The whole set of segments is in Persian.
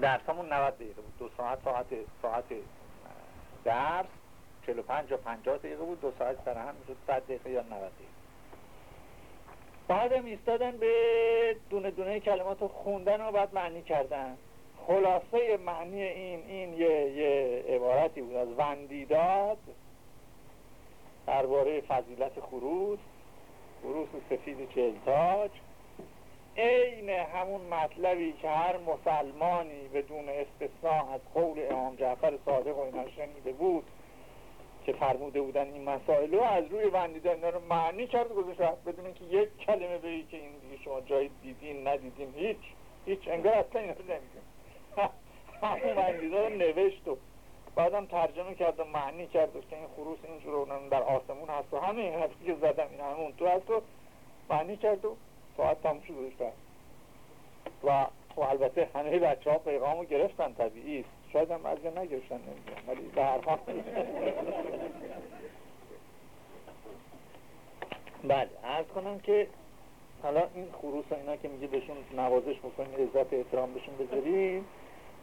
درس همون 90 دقیقه بود. دو ساعت ساعت ساعت درس. 45 یا 50 دقیقه بود. دو ساعت سر هم می‌شد. 100 دقیقه یا 90 دقیقه. بعدم ایستادن به دونه دونه کلمات رو خوندن و بعد معنی کردن. خلاصه معنی این این یه, یه عبارتی بود. از وندیداد درباره فضیلت خروس. خروس سفید چلتاج عین همون مطلبی که هر مسلمانی بدون استثناء از قول امام جعفر صادق و اینا شنیده بود که فرموده بودن این مسائل رو از روی وندیدن اینا رو معنی کرد گذاشت؟ بدون اینکه یک کلمه بگی که این دیگه شما جایی دیدین ندیدین هیچ هیچ انگار اصلا اینا رو نمیدین همون وندیده رو نوشت و بعدم ترجمه کرد و معنی کرد که این خروس اینجور در آسمون هست و همه این حرفی که زدم این همون تو هست و معنی کرد و ساعت تموم شد و و البته همه بچه ها پیغام رو گرفتن طبیعی. است شاید هم از نگرفتن نمی‌دونم ولی به هر حال. بله عرض کنم که حالا این خروس اینا که میگه بهشون نوازش بکنیم عزت احترام بهشون بذاریم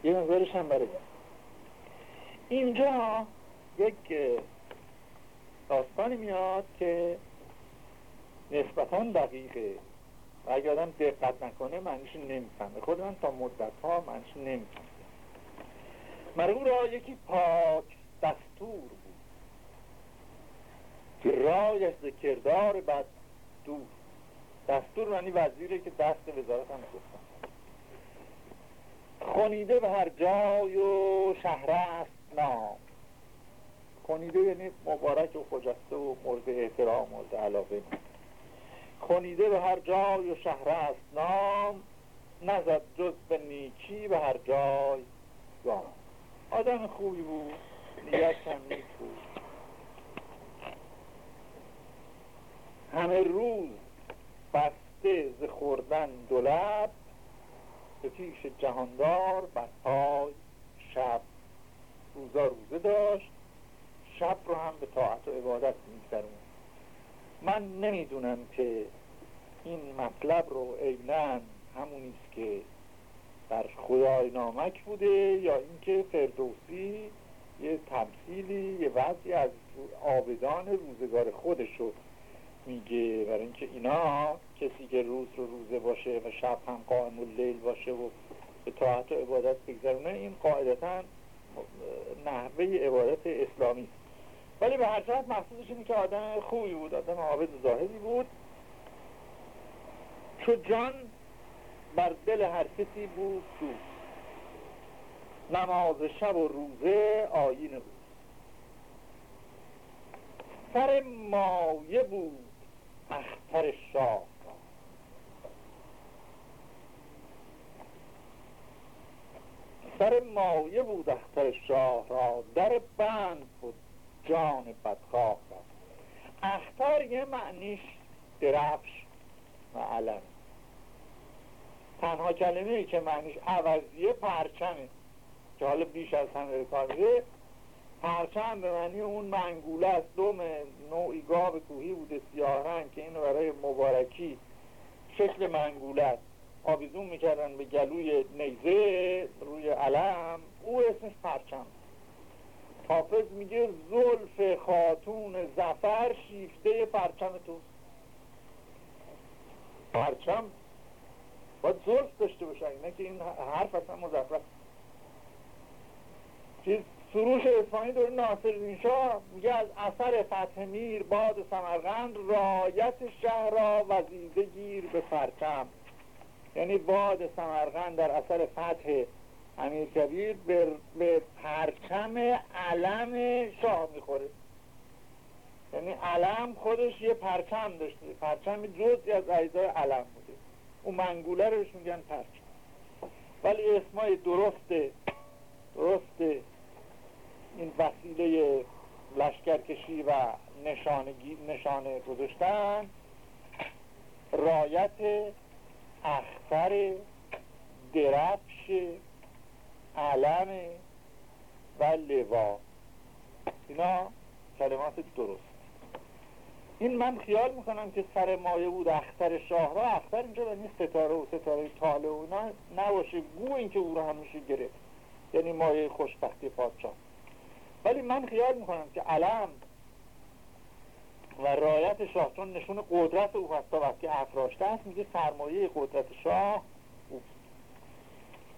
یه مقدارش هم برای اینجا یک داستانی میاد که نسبتا دقیقه. و اگر آدم دقت نکنه معنیش نمی‌فهمه. خود من تا مدت ها معنیش نمی‌فهمه مرگو را یکی پاک دستور بود. که رایش ذکردار بعد دور. دستور معنی وزیره که دست وزارت هم گفتن خونیده به هر جای و شهر است نام. خونیده یعنی مبارک و خجسته و مورد احترام مورد علاقه. خونیده به هر جای و شهر است نام نزد جز به نیکی به هر جای گام. آدم خوبی بود نیت هم نیک بود. همه روز بسته ز خوردن دولت به پیش جهاندار بر پای شب. روزا روزه داشت شب رو هم به طاعت و عبادت میگذرون. من نمی‌دونم که این مطلب رو عینا همونیست که در خدای نامک بوده یا اینکه فردوسی یه تمثیلی یه وضعی از آبدان روزگار خودش رو میگه برای اینکه اینا کسی که روز رو روزه باشه و شب هم قائم و لیل باشه و به طاعت و عبادت بگذرونه این قاعدتا نحوه عبادت اسلامی ولی به هر جهت محسوسش اینه که آدم خوبی بود آدم عابد زاهدی بود. چو جان بر دل هر کسی بود دوست نماز شب و روزه آین بود. سر مایه بود اختر شاه. سر مایه بود اختر شاه را در بند بود. جان بدخواه را. اختر یه معنیش درفش و علم. تنها کلمه ای که معنیش عوضیه پرچمه. که حالا بیش از همه کار پرچم به معنی اون منگوله است دوم نوعی گاب کوهی بوده سیاه رنگ که اینو برای مبارکی شکل منگوله است. آویزون می‌کردن به گلوی نیزه روی علم. او اسمش پرچم حافظ میگه زلف خاتون زفر شیفته پرچم تو. پرچم؟ باید زلف داشته باشن اینه که این حرف اصلا مزفر. چیز سروش اسفانی داره ناصر شاه میگه از اثر فتح میر باد سمرغند رایت شهر را وزیده گیر به پرچم. یعنی باد سمرغند در اثر فتح امیر کبیر به پرچم علم شاه می‌خوره. یعنی علم خودش یه پرچم داشته. پرچم جزی از اجزای علم بوده. اون منگوله رو میگن پرچم. ولی اسمای درسته درسته این وسیله لشکرکشی و نشانه گذاشتن رایت اختر درفش علم و لوا اینا کلمات درست. این من خیال می‌کنم که سر مایه بود اختر شاه را اختر اینجا یعنی ستاره و ستاره تاله و نباشه. گو این که او رو همیشه گرفت. یعنی مایه خوشبختی پادشاه. ولی من خیال می‌کنم که علم و رایت شاه چون نشون قدرت او هست وقتی افراشته است میگه سرمایه قدرت شاه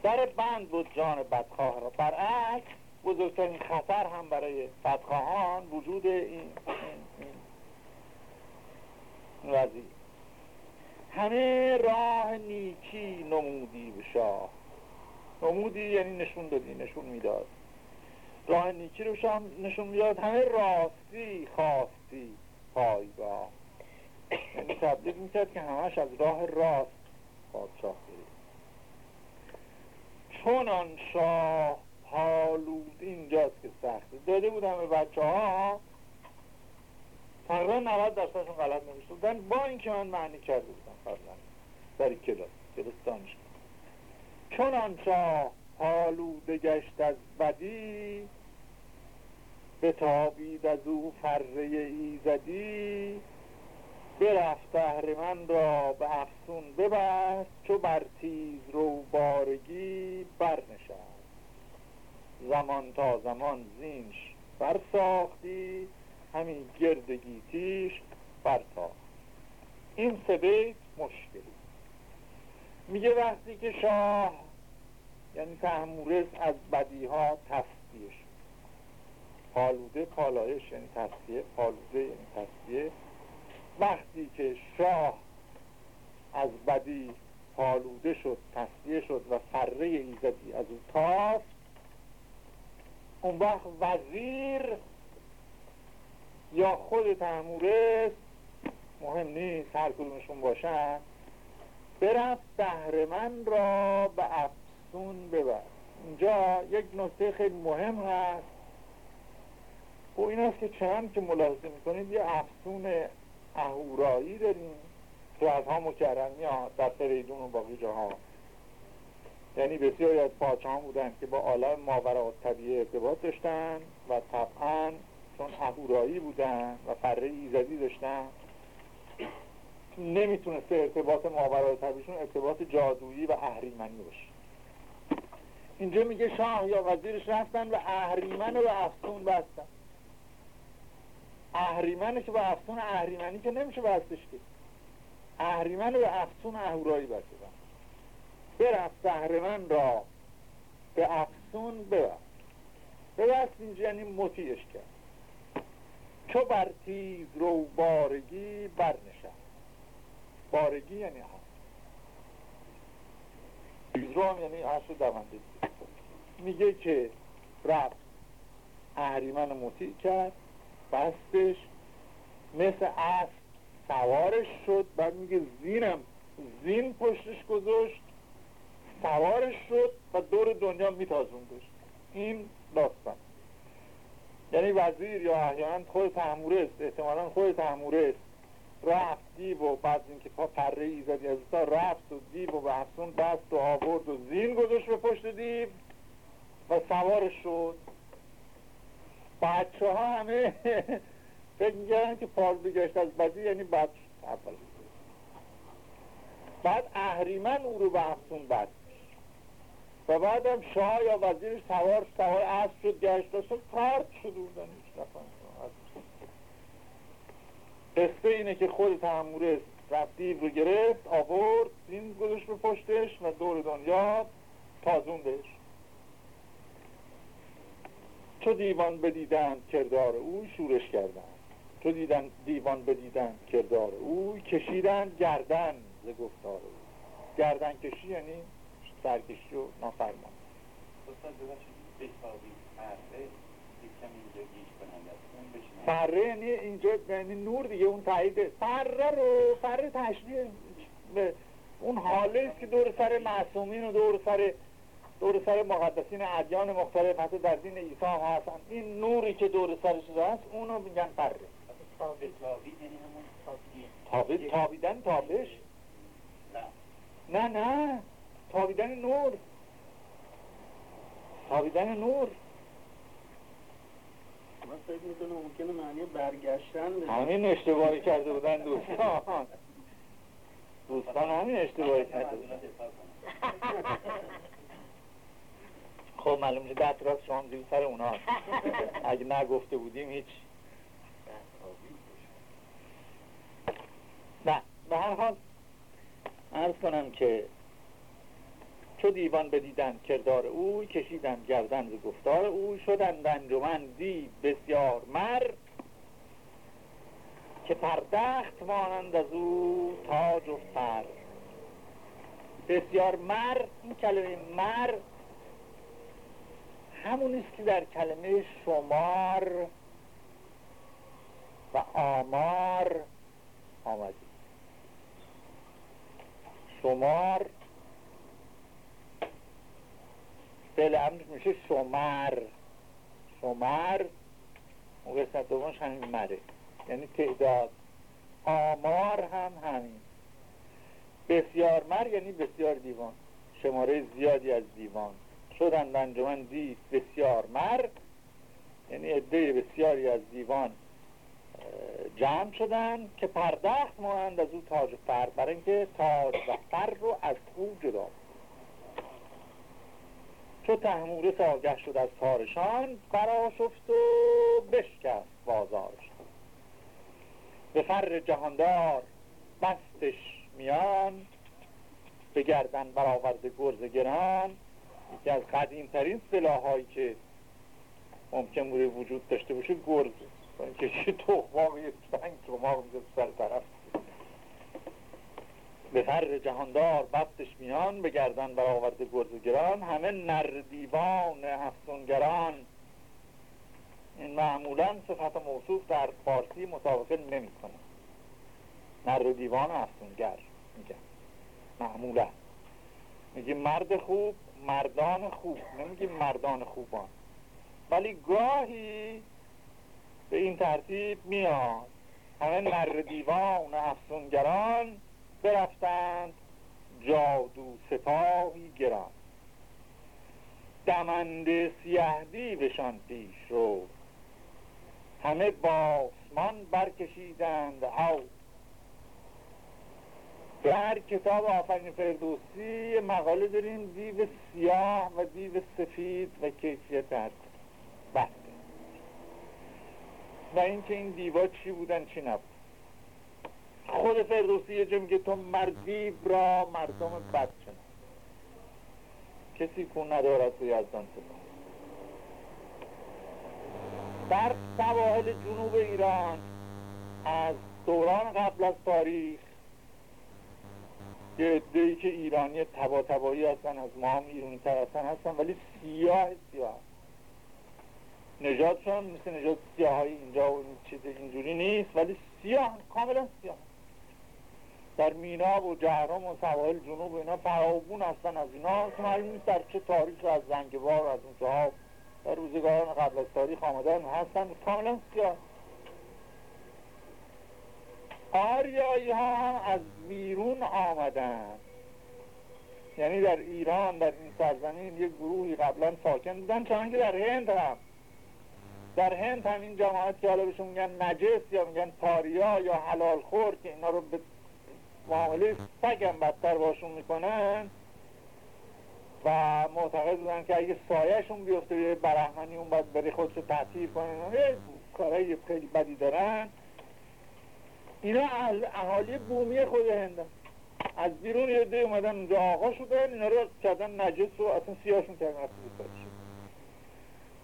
در بند بود جان بدخواه را. برعکس بزرگترین خطر هم برای بدخواهان وجود این, این, همه راه نیکی نمودی به شاه. نمودی یعنی نشون دادی نشون می‌داد. راه نیکی رو شاه نشون می‌داد همه راستی خواستی پایگاه. یعنی تبلیغ می‌کرد که همش از راه راست پادشاه چون آن شاه پالود اینجاست که سخته داده بودم به بچه ها تقریبا 90 درصدشون غلط نمیشتن با اینکه من معنی کرده بودم قبلا در کلاس کلاس دانشگاه. چون آن شاه پالوده گشت از بدی بتابید از او فره ایزدی. برفت من را به افسون ببست چو بر تیز رو بارگی برنشست. زمان تا زمان زینش برساختی همین گرد گیتیش برتاخت. این سه بیت مشکلی. میگه وقتی که شاه یعنی تحمورس از بدیها تصدیه شد. پالوده پالایش یعنی تصدیه پالوده یعنی تصدیه وقتی که شاه از بدی پالوده شد تصدیه شد و فره ایزدی از او تاست اون وقت وزیر یا خود تحمورس مهم نیست هر کدومشون باشن برفت من را به افسون ببر. اینجا یک نکته خیلی مهم هست. و این است که چند که ملاحظه می‌کنید یه افسون اهورایی داریم. که از ها مکرمی ها در فریدون و باقی جاها. یعنی بسیاری از پاچه ها بودن که با عالم ماورا طبیعه ارتباط داشتن و طبعا چون اهورایی بودن و فره ایزدی داشتن نمی‌تونسته ارتباط ماورا طبیعشون ارتباط جادویی و اهریمنی باشه. اینجا میگه شاه یا وزیرش رفتن و اهریمن رو افسون بستن. اهریمنش به افسون اهریمنی که نمیشه بستش که. اهریمن به افسون اهورایی بستن برفت اهریمن را به افسون ببست ببست اینجا یعنی مطیعش کرد. چو بر تیز رو بارگی برنشست. بارگی یعنی هم تیز رو هم یعنی عصر دونده میگه که رفت اهریمن مطیع کرد. بستش مثل اسب سوارش شد بعد میگه زینم. زین پشتش گذاشت سوارش شد و دور دنیا میتازوندش این داستان. یعنی وزیر یا احیانا خود است احتمالا خود است رفت دیو و بعد اینکه پا پره ایزدی از رفت و دیو و به افسون بست و آورد و زین گذاشت به پشت دیو و سوارش شد. بچه ها همه فکر که پال بگشت از بدی یعنی بد اول بعد اهریمن او رو به افسون بد و بعدم شاه یا وزیر سوار سوار اسب شد گشت اصلا پرد شده بودن قصه اینه که خود تحموره رفتی رو گرفت آورد زین گذاشت به پشتش و دور دنیا تازوندش تو دیوان بدیدن کردار او شورش کردن. تو دیدن دیوان بدیدن کردار او کشیدن گردن ز گفتار او. گردن کشی یعنی سرکشی و نافرمان. فره یعنی اینجا یعنی نور دیگه اون تایید. فره رو فره تشبیه اون حاله است که دور سر معصومین و دور سر دور سر مقدسین ادیان مختلف حتی در دین عیسی هم هستن. این نوری که دور سرش هست اونو میگن فره تابید تابیدن تابش. نه نه. تابیدن نور. تابیدن نور. من فکر می‌کنم ممکنه معنی برگشتن همین اشتباهی کرده بودن دوستان. دوستان همین اشتباهی کرده بودن. خب معلوم شد دست راست شما زیر سر اونا اگه نگفته بودیم هیچ. نه به هر حال ارز کنم که چو دیوان بدیدن کردار اوی کشیدن گردن ز گفتار اوی شدند انجمن دی بسیار مر که پردخت مانند از او تاج و فر. بسیار مر این کلمه مر همون است که در کلمه شمار و آمار آمده شمار فعل امرش میشه شمر شمر اون قسمت دومش همین مره. یعنی تعداد. آمار هم همین. بسیار مر یعنی بسیار دیوان. شماره زیادی از دیوان. شدن انجمن دید بسیار مر یعنی عده بسیاری از دیوان جمع شدن که پردخت مانند از او تاج فر برای اینکه تاج و فر رو از او جدا چو تحمورس آگه شد از تارشان براشفت و بشکست بازارشان به فر جهاندار بستش میان به گردن برآورده گرز گران یکی از قدیمترین سلاح هایی که ممکن بوده وجود داشته باشه گرز. که تخماق یه سنگ تخماق می‌زد سر طرف. به فر جهاندار بستش میان به گردن برآورده گرز گران همه نر دیوان افسونگران این معمولا صفت موصوف در فارسی مسابقه نمی‌کنه. نر دیوان افسونگر میگه معمولا. میگه مرد خوب مردان خوب نمیگه مردان خوبان. ولی گاهی به این ترتیب میاد. همه نر دیوان افسونگران برفتند جادو سپاهی گران. دمنده سیه دیوشان پیش رو. همه باسمان برکشیدند او در کتاب آفرین فردوسی مقاله داریم دیو سیاه و دیو سفید و کیفیت هست بحث و اینکه این دیوا چی بودن چی نبود. خود فردوسی یه میگه تو مردی را مردم بد شناس. کسی کون ندارد از یزدان سپاه. در سواحل جنوب ایران از دوران قبل از تاریخ یه عده‌ای که ایرانی تبا تبایی هستن از ما هم ایرانی تر هستن هستن ولی سیاه سیاه. نجاتشون مثل نجات سیاه های اینجا و چیز اینجوری نیست ولی سیاه کاملا سیاه. در مینا و جهرام و سواحل جنوب اینا فراوون هستن از اینا. که معلوم نیست در چه تاریخ از زنگبار از اونجاها در روزگاران قبل از تاریخ آمدن هستن. کاملا سیاه. آریایی ها هم از بیرون آمدن یعنی در ایران در این سرزمین یک گروهی قبلا ساکن بودن چون که در هند هم. در هند هم این جماعت که حالا بهشون میگن نجس یا میگن پاریا یا حلال خور که اینا رو به معامله سگم بدتر باشون می‌کنن و معتقد بودن که اگه سایهشون بیفته به برهمنی اون باید بری خودشو تحصیل کنن کارهای خیلی بدی دارن. اینا اهالی بومی خود هندن. از بیرون یه ده اومدن اونجا. آقا شدن اینا رو کردن نجس و اصلا سیاهشون کردن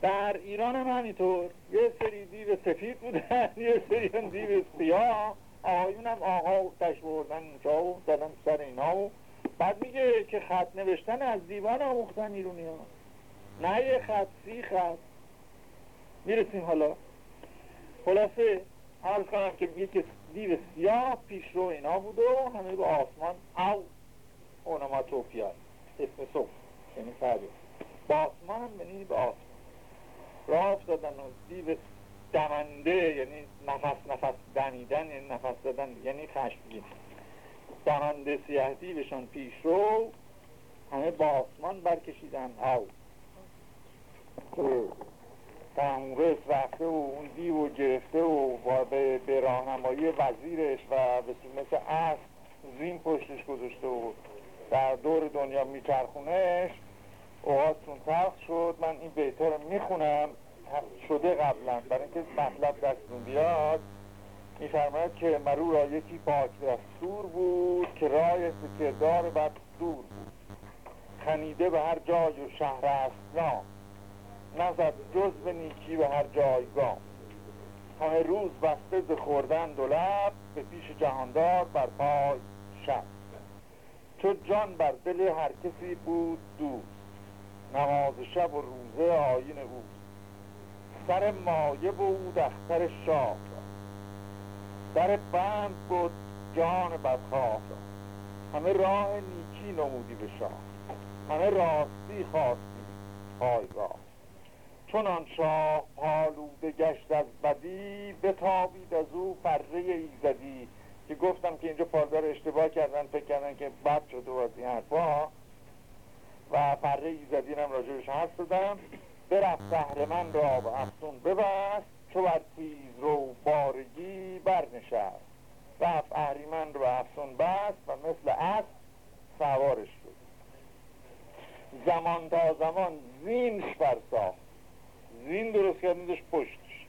در ایران هم همینطور. یه سری دیو سفید بودن یه سری هم دیو سیاه. آقایون هم آقا تش بردن اونجا و دادن سر اینا و بعد میگه که خط نوشتن از دیوان آموختن ایرونی ها. نه یه خط سی خط. می‌رسیم حالا. خلاصه عرض کنم که میگه که دیو سیاه پیش رو اینا بود و همه به آسمان او اونماتوپیا اسم صبح. یعنی فرده با آسمان هم یعنی به آسمان. راه افتادن و دیو دمنده یعنی نفس نفس دمیدن یعنی نفس دادن یعنی خشمگین. دمنده سیاه دیوشان پیش رو همه با آسمان برکشیدن. او تحمورس رفته و اون دیو و گرفته و به, راهنمایی وزیرش و مثل اسب زین پشتش گذاشته و در دور دنیا میچرخونش اوهاتون تخت شد. من این بیتا رو می‌خونم. شده قبلا. برای اینکه مطلب دستون بیاد. میفرماید که مرو را یکی پاک دستور بود که رای سکردار بد دور بود. خنیده به هر جای و شهر اسلام نزد جز به نیکی به هر جایگاه. همه روز بسته ز خوردن دو لب به پیش جهاندار بر پای شب. چو جان بر دل هر کسی بود دوست. نماز شب و روزه آین او. سر مایه بود اختر شاه. در بند بود جان بدخواه. همه راه نیکی نمودی به شاه. همه راستی خواستی پایگاه. چون آن شاه پالوده گشت از بدی بتابید از او فره ایزدی. که گفتم که اینجا پالدار اشتباه کردن فکر کردن که بد شده و از این حرفا. و فره ایزدی هم راجبش حرف دادم برفت من را به افسون ببست چو بر تیز رو بارگی برنشست. رفت اهریمن رو به افسون بست و مثل اسب سوارش شد. زمان تا زمان زینش برساخت زین درست کردندش پشتش.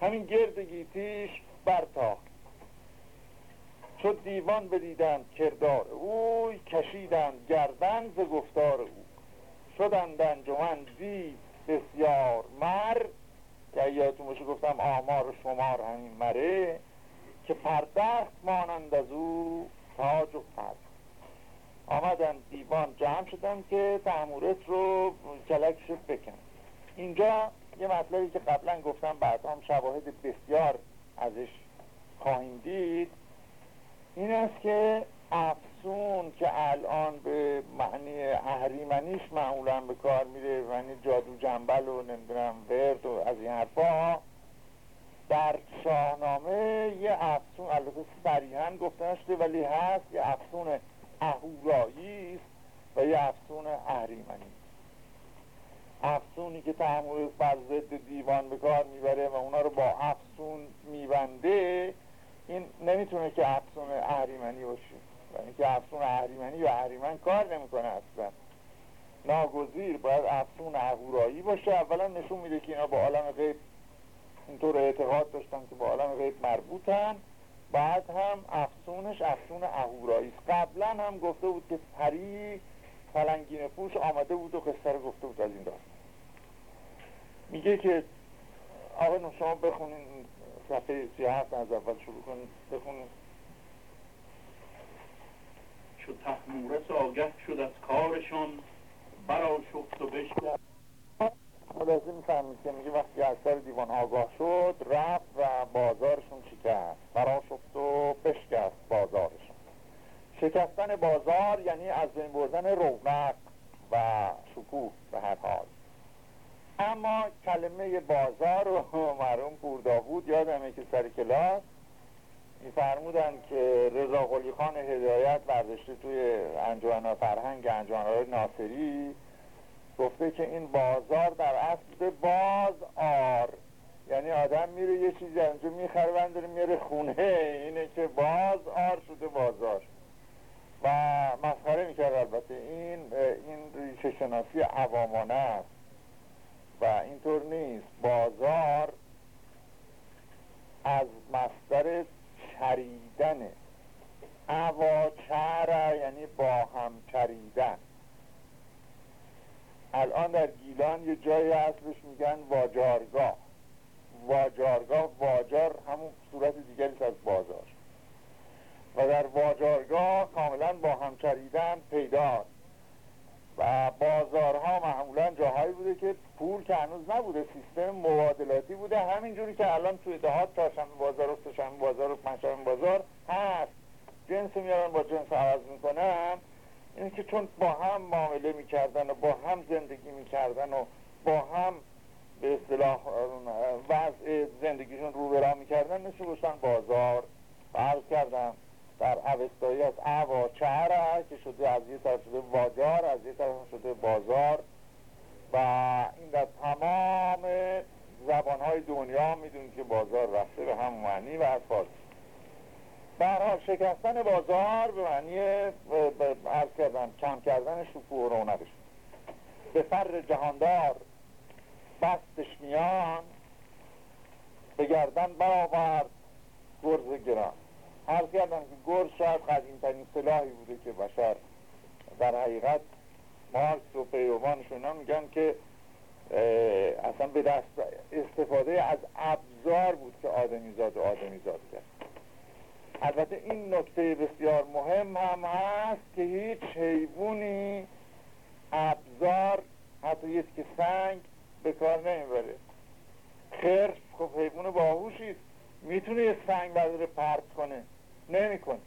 همین گرد گیتیش برتاخت چو دیوان بدیدند کردار اوی کشیدند گردن ز گفتار او. شدند انجمن دی بسیار مر. که یادتون باشه گفتم آمار و شمار همین مره که پردخت مانند از او تاج و پر آمدن دیوان جمع شدن که تحمورت رو کلکش بکن اینجا یه مطلبی که قبلا گفتم بعد هم شواهد بسیار ازش خواهیم دید این است که افسون که الان به معنی اهریمنیش معمولا به کار میره معنی جادو جنبل و نمی‌دونم ورد و از این حرفا در شاهنامه یه افسون البته صریحا گفته نشده ولی هست یه افسون اهورایی است و یه افسون اهریمنی. افسونی که تحمل بر ضد دیوان به کار می‌بره و اونا رو با افسون میبنده این نمی‌تونه که افسون اهریمنی باشه. و اینکه افسون اهریمنی و اهریمن کار نمی‌کنه اصلا. ناگزیر باید افسون اهورایی باشه. اولا نشون میده که اینا با عالم غیب اینطور اعتقاد داشتن که با عالم غیب مربوطن. بعد هم افسونش افسون اهورایی قبلا هم گفته بود که پری فلنگین پوش آمده بود و قصه رو گفته بود از این داستان. میگه که آقا شما بخونین صفحه سی هفت از اول شروع کنید بخونید چو تحمورس آگه شد از کارشان برا شفت و بشکر خلاصه می‌فهمید که میگه وقتی از سر دیوان آگاه شد رفت و بازارشون شکست. برا شفت و بشکست بازارشون. شکستن بازار یعنی از بین بردن رونق و شکوه به هر حال. اما کلمه بازار رو مرحوم پورداوود یادمه که سر کلاس میفرمودن که رضا قلی خان هدایت برداشته توی انجوان فرهنگ انجوان ناصری. گفته که این بازار در اصل باز آر. یعنی آدم میره یه چیزی انجا می‌خره داره میره خونه. اینه که باز آر شده بازار. و مسخره می‌کرد البته. این این ریشه شناسی عوامانه است. و اینطور نیست. بازار از مصدر چریدنه اواچره یعنی با هم چریدن. الان در گیلان یه جایی اصلش میگن واجارگاه. واجارگاه واجار همون صورت دیگری از بازار. و در واجارگاه کاملا با هم چریدن پیداست و بازارها معمولا جاهایی بوده که پول که هنوز نبوده سیستم مبادلاتی بوده. همینجوری که الان توی دهات چهارشنبه بازار و سهشنبه بازار و بازار هست. جنس میارن با جنس عوض می‌کنن. این که چون با هم معامله می‌کردن و با هم زندگی می‌کردن و با هم به اصطلاح وضع زندگیشون رو برا می‌کردن مثل بازار عرض کردم. در اوستایی از اوا چهره که شده از یه طرف شده واجار از یه طرف شده بازار. و این در تمام زبانهای دنیا می‌دونید که بازار رفته به هم معنی و از فارسی برحال شکستن بازار به معنی عرض کردن کم کردن شکوه و رونقش. به فر جهاندار بستش میان به گردن برآورد گرز گران. عرض کردم که گرز شاید قدیم ترین سلاحی بوده که بشر در حقیقت مارکس و پیروانشون میگن که اصلا به دست استفاده از ابزار بود که آدمیزاد و آدمیزاد کرد. البته این نکته بسیار مهم هم هست که هیچ حیوانی ابزار حتی یک که سنگ به کار نمی‌بره. خرس خب حیوان باهوشی می‌تونه یه سنگ برداره پرت کنه. نمی‌کنه.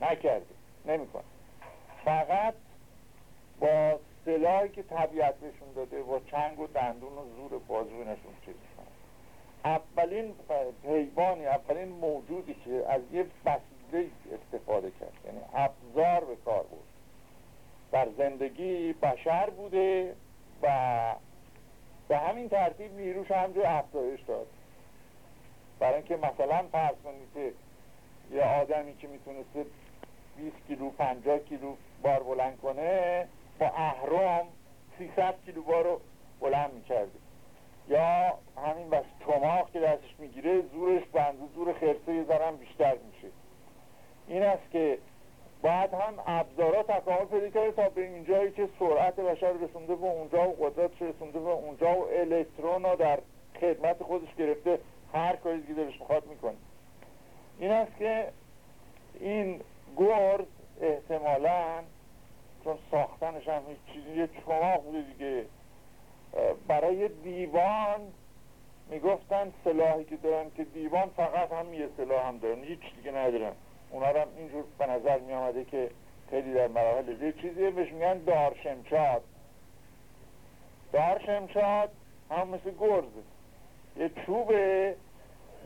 نکرده نمی‌کنه. فقط با سلاحی که طبیعت بهشون داده با چنگ و دندون و زور بازوی نشون چیز اولین حیوانی اولین موجودی که از یه وسیله استفاده کرد. یعنی ابزار به کار بود در زندگی بشر بوده و به همین ترتیب نیروش همجور افزایش داد. برای اینکه مثلا که یه آدمی که می‌تونسته 20 کیلو 50 کیلو بار بلند کنه با اهرام 300 کیلو بار رو بلند می‌کرده. یا همین بس توماخ که دستش می‌گیره زورش بنده زور خرسه یه ذرم بیشتر میشه. این است که باید هم ابزارا تکامل پیدا کرده تا به اینجایی که سرعت بشر رسونده و اونجا و قدرتش رسونده و اونجا و الکترون رو در خدمت خودش گرفته. هر کاری که دلش می‌خواد می‌کنه. این است که این گرد احتمالا چون ساختنش هم هیچ چیزی یه چماق بوده دیگه. برای دیوان می‌گفتن سلاحی که دارن که دیوان فقط هم یه سلاح هم دارن هیچ دیگه ندارن. اونا هم اینجور به نظر می آمده که خیلی در مراحل یه چیزی بهش میگن دارشمچاد دارشمچاد هم مثل گرزه یه چوبه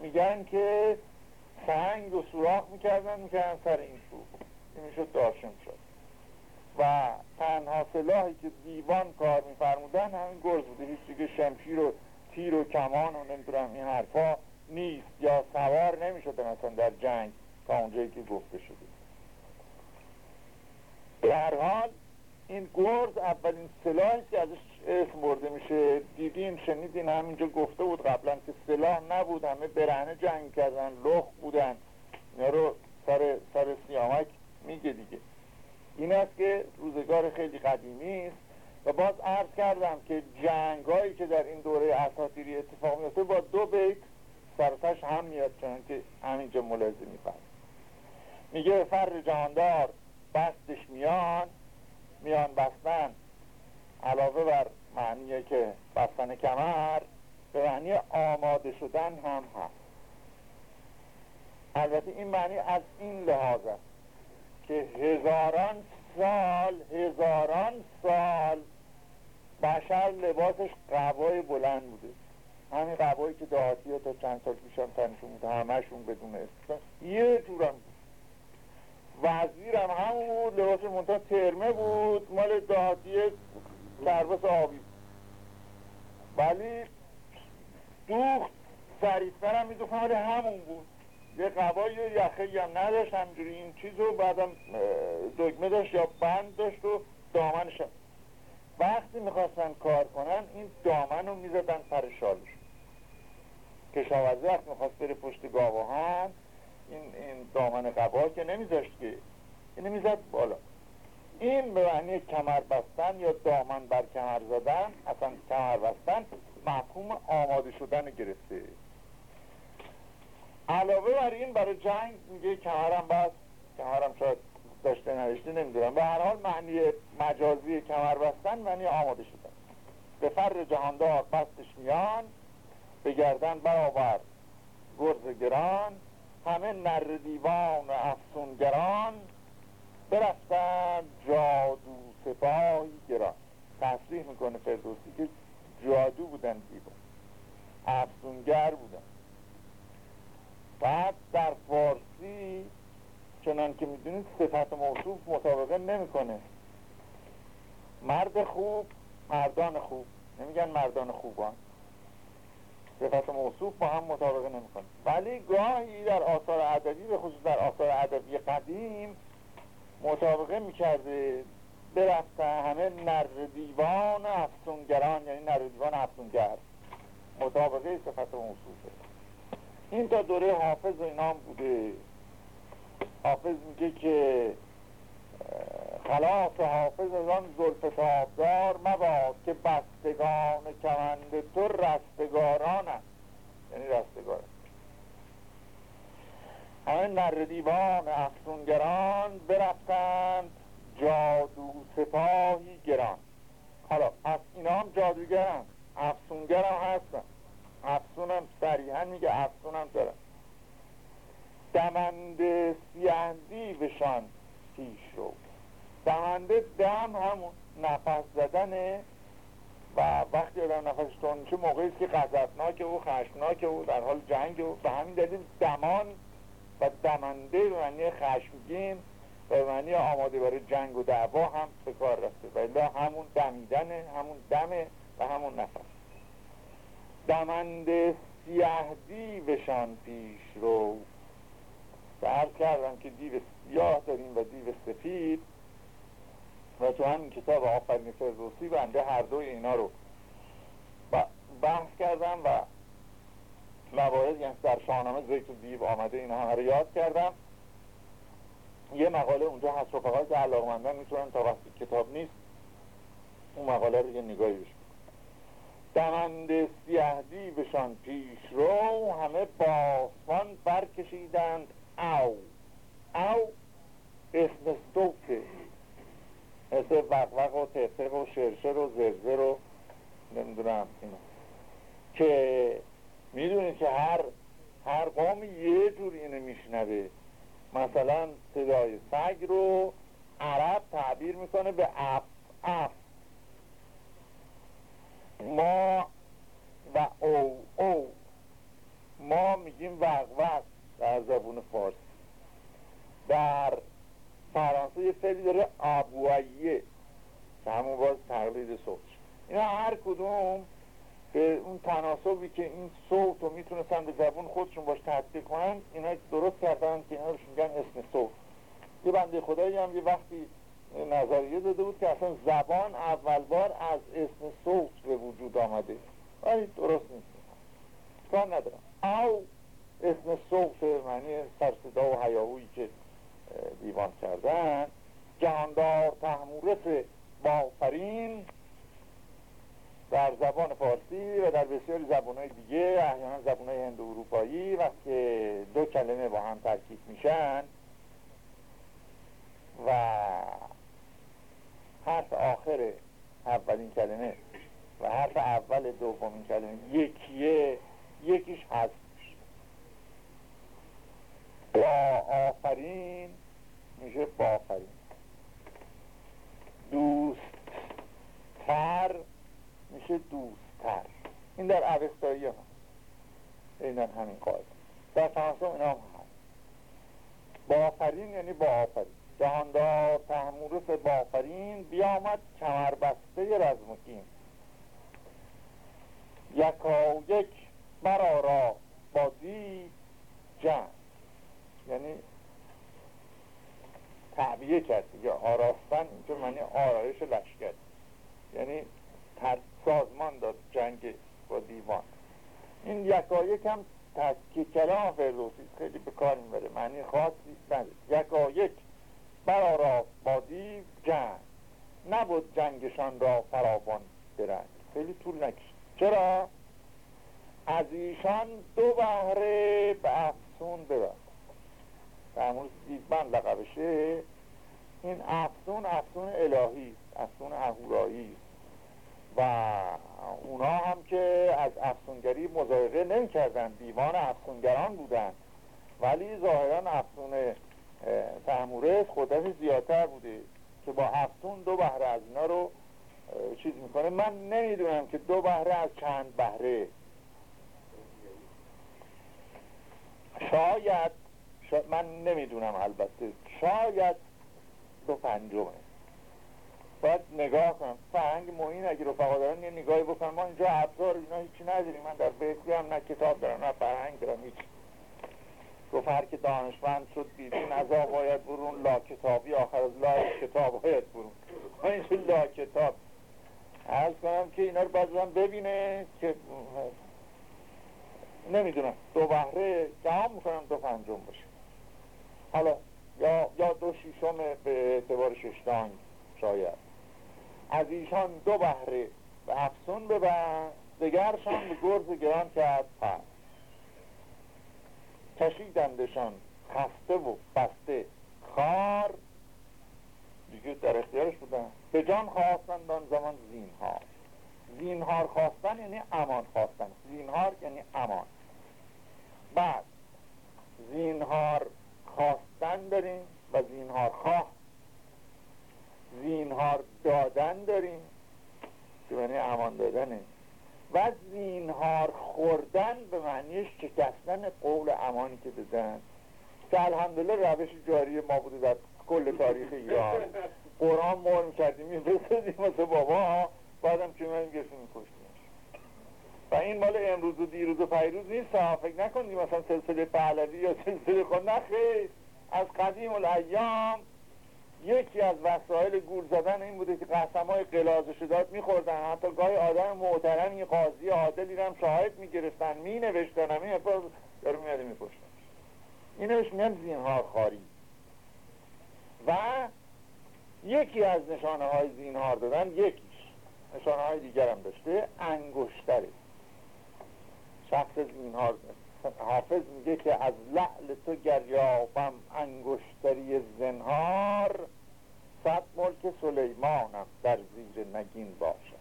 میگن که سنگ و سوراخ می‌کردن می‌کردن سر این چوب این می‌شد دارشمچاد و تنها سلاحی که دیوان کار میفرمودن همین گرز بوده هیچ دیگه شمشیر و تیر و کمان و نمی‌دونم این حرفا نیست یا سوار نمی‌شده مثلا در جنگ تا اونجایی که گفته شده. به هر حال این گرز اولین سلاحی که ازش اسم برده میشه. دیدین شنیدین همینجا گفته بود قبلا که سلاح نبود همه برهنه جنگ کردن لخ بودن. اینا رو سر, سر سیامک میگه دیگه. این است که روزگار خیلی قدیمی است و باز عرض کردم که جنگ هایی که در این دوره اساطیری اتفاق میفته با دو بیت سرتش هم میاد چون که همینجا ملازم میفرد میگه فر جهاندار بستش میان میان بستن. علاوه بر معنیه که بستن کمر به معنی آماده شدن هم هست. البته این معنی از این لحاظ است که هزاران سال هزاران سال بشر لباسش قبای بلند بوده. همین قبایی که دهاتی ها تا چند سال پیش هم تنشون بوده همهشون بدون استفاده یه جورم بود. وزیرم همون لباس منتها ترمه بود مال دهاتی سرباس آبی. ولی دوخت سریفتر هم میدوخت مال همون بود. یه قبای یخه هم نداشت همجوری این چیز رو بعدم دگمه داشت یا بند داشت و دامنش وقتی می‌خواستن کار کنن این دامن رو می‌زدن پر شالش. کشاورزی وقت می‌خواست بره پشت گاوهان این, این دامن قبا که نمیذاشت که اینو می‌زد بالا. این به معنی کمر بستن یا دامن بر کمر زدن اصلا کمر بستن مفهوم آماده شدن گرفته. علاوه بر این برای جنگ میگه کمرم بست کمرم شاید داشته نوشته نمی‌دونم. به هر حال معنی مجازی کمر بستن معنی آماده شدن. به فر جهاندار بستش میان به گردن برابر گرز گران همه نر دیوان و افسونگران برفتن جادو سپاهی گران. تصریح می‌کنه فردوسی که جادو بودن دیوان افسونگر بودن. بعد در فارسی چنان که می‌دونید صفت موصوف مطابقه نمی‌کنه. مرد خوب مردان خوب. نمیگن مردان خوبان. صفت موصوف با هم مطابقه نمی‌کنه. ولی گاهی در آثار ادبی به خصوص در آثار ادبی قدیم مطابقه می‌کرده برفته همه نر دیوان افسونگران یعنی نر دیوان افسونگر. مطابقه صفت موصوفه این تا دوره حافظ و اینام بوده. حافظ میگه که خلاف حافظ از آن زلف تابدار مباد که بستگان کمند تو رستگاران است یعنی رستگار همه نر دیوان افسونگران برفتند جادو سپاهی گران. حالا از اینا هم جادوگرن افسونگر هم هستن. افسونم صریحا میگه افسونم دارن دمند سیه دیوشان پیش رو. دمنده دم همون نفس زدنه و وقتی آدم نفسش تون میشه موقعی که غضبناک و خشمناک و در حال جنگ و به همین دلیل دمان و دمنده به معنی خشمگین و به معنی آماده برای جنگ و دعوا هم به کار رفته. ولی همون دمیدنه همون دمه و همون نفس. دمنده سیه دیوشان پیش رو. عرض کردم که دیو سیاه داریم و دیو سفید. و تو همین کتاب آفرین فردوسی بنده هر دوی اینا رو بحث کردم و موارد یعنی در شاهنامه زیت و دیو آمده اینا همه رو یاد کردم. یه مقاله اونجا هست رفقای که علاقمندن می‌تونن تا وقتی کتاب نیست اون مقاله رو یه نگاهی بشه دمند سیه دیوشان پیش رو همه باسمان برکشیدند. او او اسم استوکه. مثل وقوق و تفق و شرشر و زرزر و نمی‌دونم اینا. که می‌دونید که هر هر قوم یه جور اینو میشنوه. مثلا صدای سگ رو عرب تعبیر می‌کنه به اف اف. ما و او او. ما میگیم وقوق در زبون فارسی. در فرانسه یه فعلی داره آبواییه. که همون باز تقلید صوت اینا هر کدوم به اون تناسبی که این صوت رو می‌تونستن به زبون خودشون باش تطبیق کنن اینا درست کردن که اینا روش میگن اسم صوت. یه بنده خدایی هم یه وقتی نظریه داده بود که اصلا زبان اول بار از اسم صوت به وجود آمده. ولی درست نیست. کار ندارم. او اسم صوت معنی سرصدا و حیاهویی که دیوان کردن جهاندار تحمورس بافرین در زبان فارسی و در بسیاری زبانهای دیگه احیانا زبانهای هند اروپایی وقتی دو کلمه با هم ترکیب میشن و حرف آخر اولین کلمه و حرف اول دومین کلمه یکیه یکیش هست با آفرین میشه بافرین دوست تر میشه دوستتر. این در عوستایی این همین قاعده. در فرانسه اینا هم هست. بافرین یعنی با آفرین جهاندار تحمورس بافرین بیامد کمربسته رزمکین یکا یک برارا با دی جنگ. یعنی تعبیه کرد یا آراستن اینجا معنی آرایش لشکر. یعنی سازمان داد جنگ با دیوان. این یکایک هم که کلام فردوسی خیلی به کار می‌بره. معنی خاصی نداره یکایک برارا با دیو جنگ. نبود جنگشان را فراوان برنگ خیلی طول نکشید. چرا؟ از ایشان دو بهره به افسون ببرد فرمون دیدبن لقبشه این افسون افسون الهی افسون اهورایی و اونا هم که از افسونگری مزایقه نمی کردن دیوان افسونگران بودن. ولی ظاهرا افسون تحمورس خودش زیادتر بوده که با افسون دو بهره از اینا رو چیز می‌کنه. من نمی‌دونم که دو بهره از چند بهره. شاید من نمی‌دونم البته. شاید دو پنجمه. باید نگاه کنم. فرهنگ معین اگه رفقا دارن یه نگاهی بکنم. ما اینجا ابزار اینا هیچی نداریم. من در بیتی هم نه کتاب دارم نه فرهنگ دارم هیچ گفت هر که دانشمند شد بیرون از باید برون لا کتابی آخر از لا کتاب باید برون. ما اینجا لا کتاب؟ عرض کنم که اینا رو باید ببینه که نمی‌دونم. دو بهره گمان می‌کنم دو پنجم باشه. حالا یا, یا دو شیشم به اعتبار ششتانگ شاید. از ایشان دو بهره به افسون ببند دگرشان به گرز گران کرد پس کشیدندشان خسته و بسته خار دیگه در اختیارش بودن. به جان خواستند آن زمان زینهار. زینهار خواستن یعنی امان خواستن. زینهار یعنی امان. بعد زینهار خواستن داریم و زینهار خواه زینهار دادن داریم. که یعنی امان دادنه. و زینهار خوردن به معنی شکستن قول امانی که دادن که الحمدلله روش جاری ما بوده در کل تاریخ ایران. قرآن مهر می‌کردیم میفرستدیم مثل بابا. بعدم که من گرسی میکشتیمش و این مال امروز و دیروز و پیروز نیست. فکر نکنیم مثلا سلسله پهلوی یا سلسله خود. نخیر از قدیم الایام یکی از وسایل گور زدن این بوده که قسم های قلازه شداد میخوردن. حتی گاهی آدم محترمی قاضی عادلی هم شاهد می‌گرفتن. مینوشتن. همین افراد دارو میاده میپشتن این نوشت میگن زینهار خاری. و یکی از نشانه های زینهار دادن. یکیش نشانه های دیگر هم داشته. انگشتره. شخص زینهار حافظ میگه که از لعل تو گریابم انگشتری زنهار صد ملک سلیمانم در زیر نگین باشه.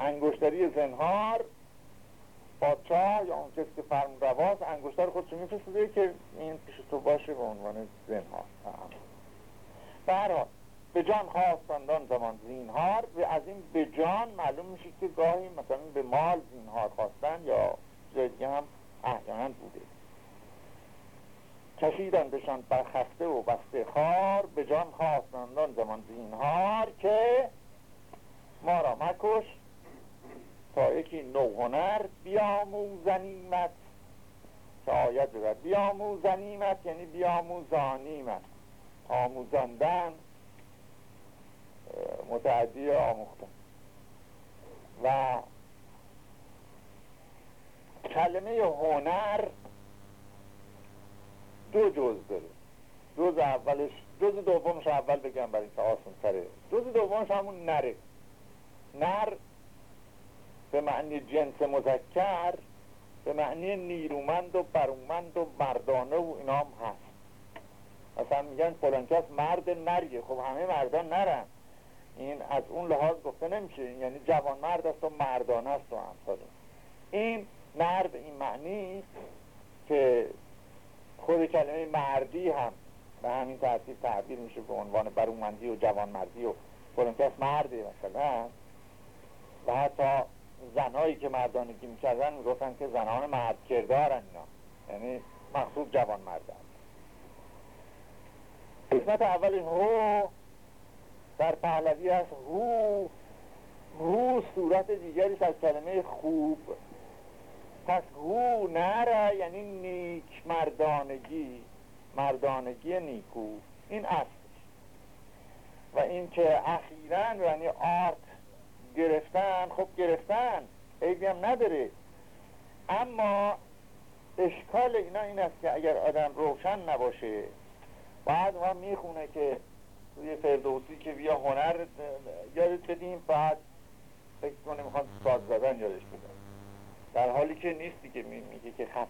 انگشتری زنهار پادشاه یا اون کسی که فرم رواز انگشتر خودشو میفرسته که این پیش تو باشه به عنوان زنهار؟ برحال به جان خواستندان زمان زینهار و از این به جان معلوم میشه که گاهی مثلا به مال زینهار خواستن یا جایی هم احیانا بوده. کشیدندشان برخسته و بسته خار به جان خواستندان زمان زینهار که ما را مکش تا یکی نوهنر بیاموزنیمت. که آید بیاموزنیمت یعنی بیاموزانیمت. آموزاندن متعدی آموختن. و کلمه هنر دو جز داره. جز اولش جز دومش اول بگم برای اینکه آسان تره. جز دومش همون نره. نر به معنی جنس مذکر به معنی نیرومند و برومند و مردانه و اینا هم هست. مثلا میگن فلان کس مرد نریه. خب همه مردان نرن. این از اون لحاظ گفته نمیشه. یعنی جوان مرد است و مردانه است و همساله این مرد این معنی که خود کلمه مردی هم به همین ترتیب تعبیر میشه به عنوان برومندی و جوانمردی و فلان کس مرده مثلا. و حتی زنهایی که مردانگی می‌کردن می‌گفتن که زنان مرد کردارن اینا. یعنی مخصوص جوان مردن قسمت اول هو در پهلوی هست هو هو صورت دیگری از کلمه خوب. پس هو نره یعنی نیک مردانگی مردانگی نیکو. این اصلش. و این که اخیرا یعنی آرت گرفتن خب گرفتن عیبی هم نداره. اما اشکال اینا این است که اگر آدم روشن نباشه بعد ما می‌خونه که توی فردوسی که بیا هنر یادت بدیم بعد فکر کنه می‌خوان ساز زدن یادش بدن در حالی که نیستی که میگه که خط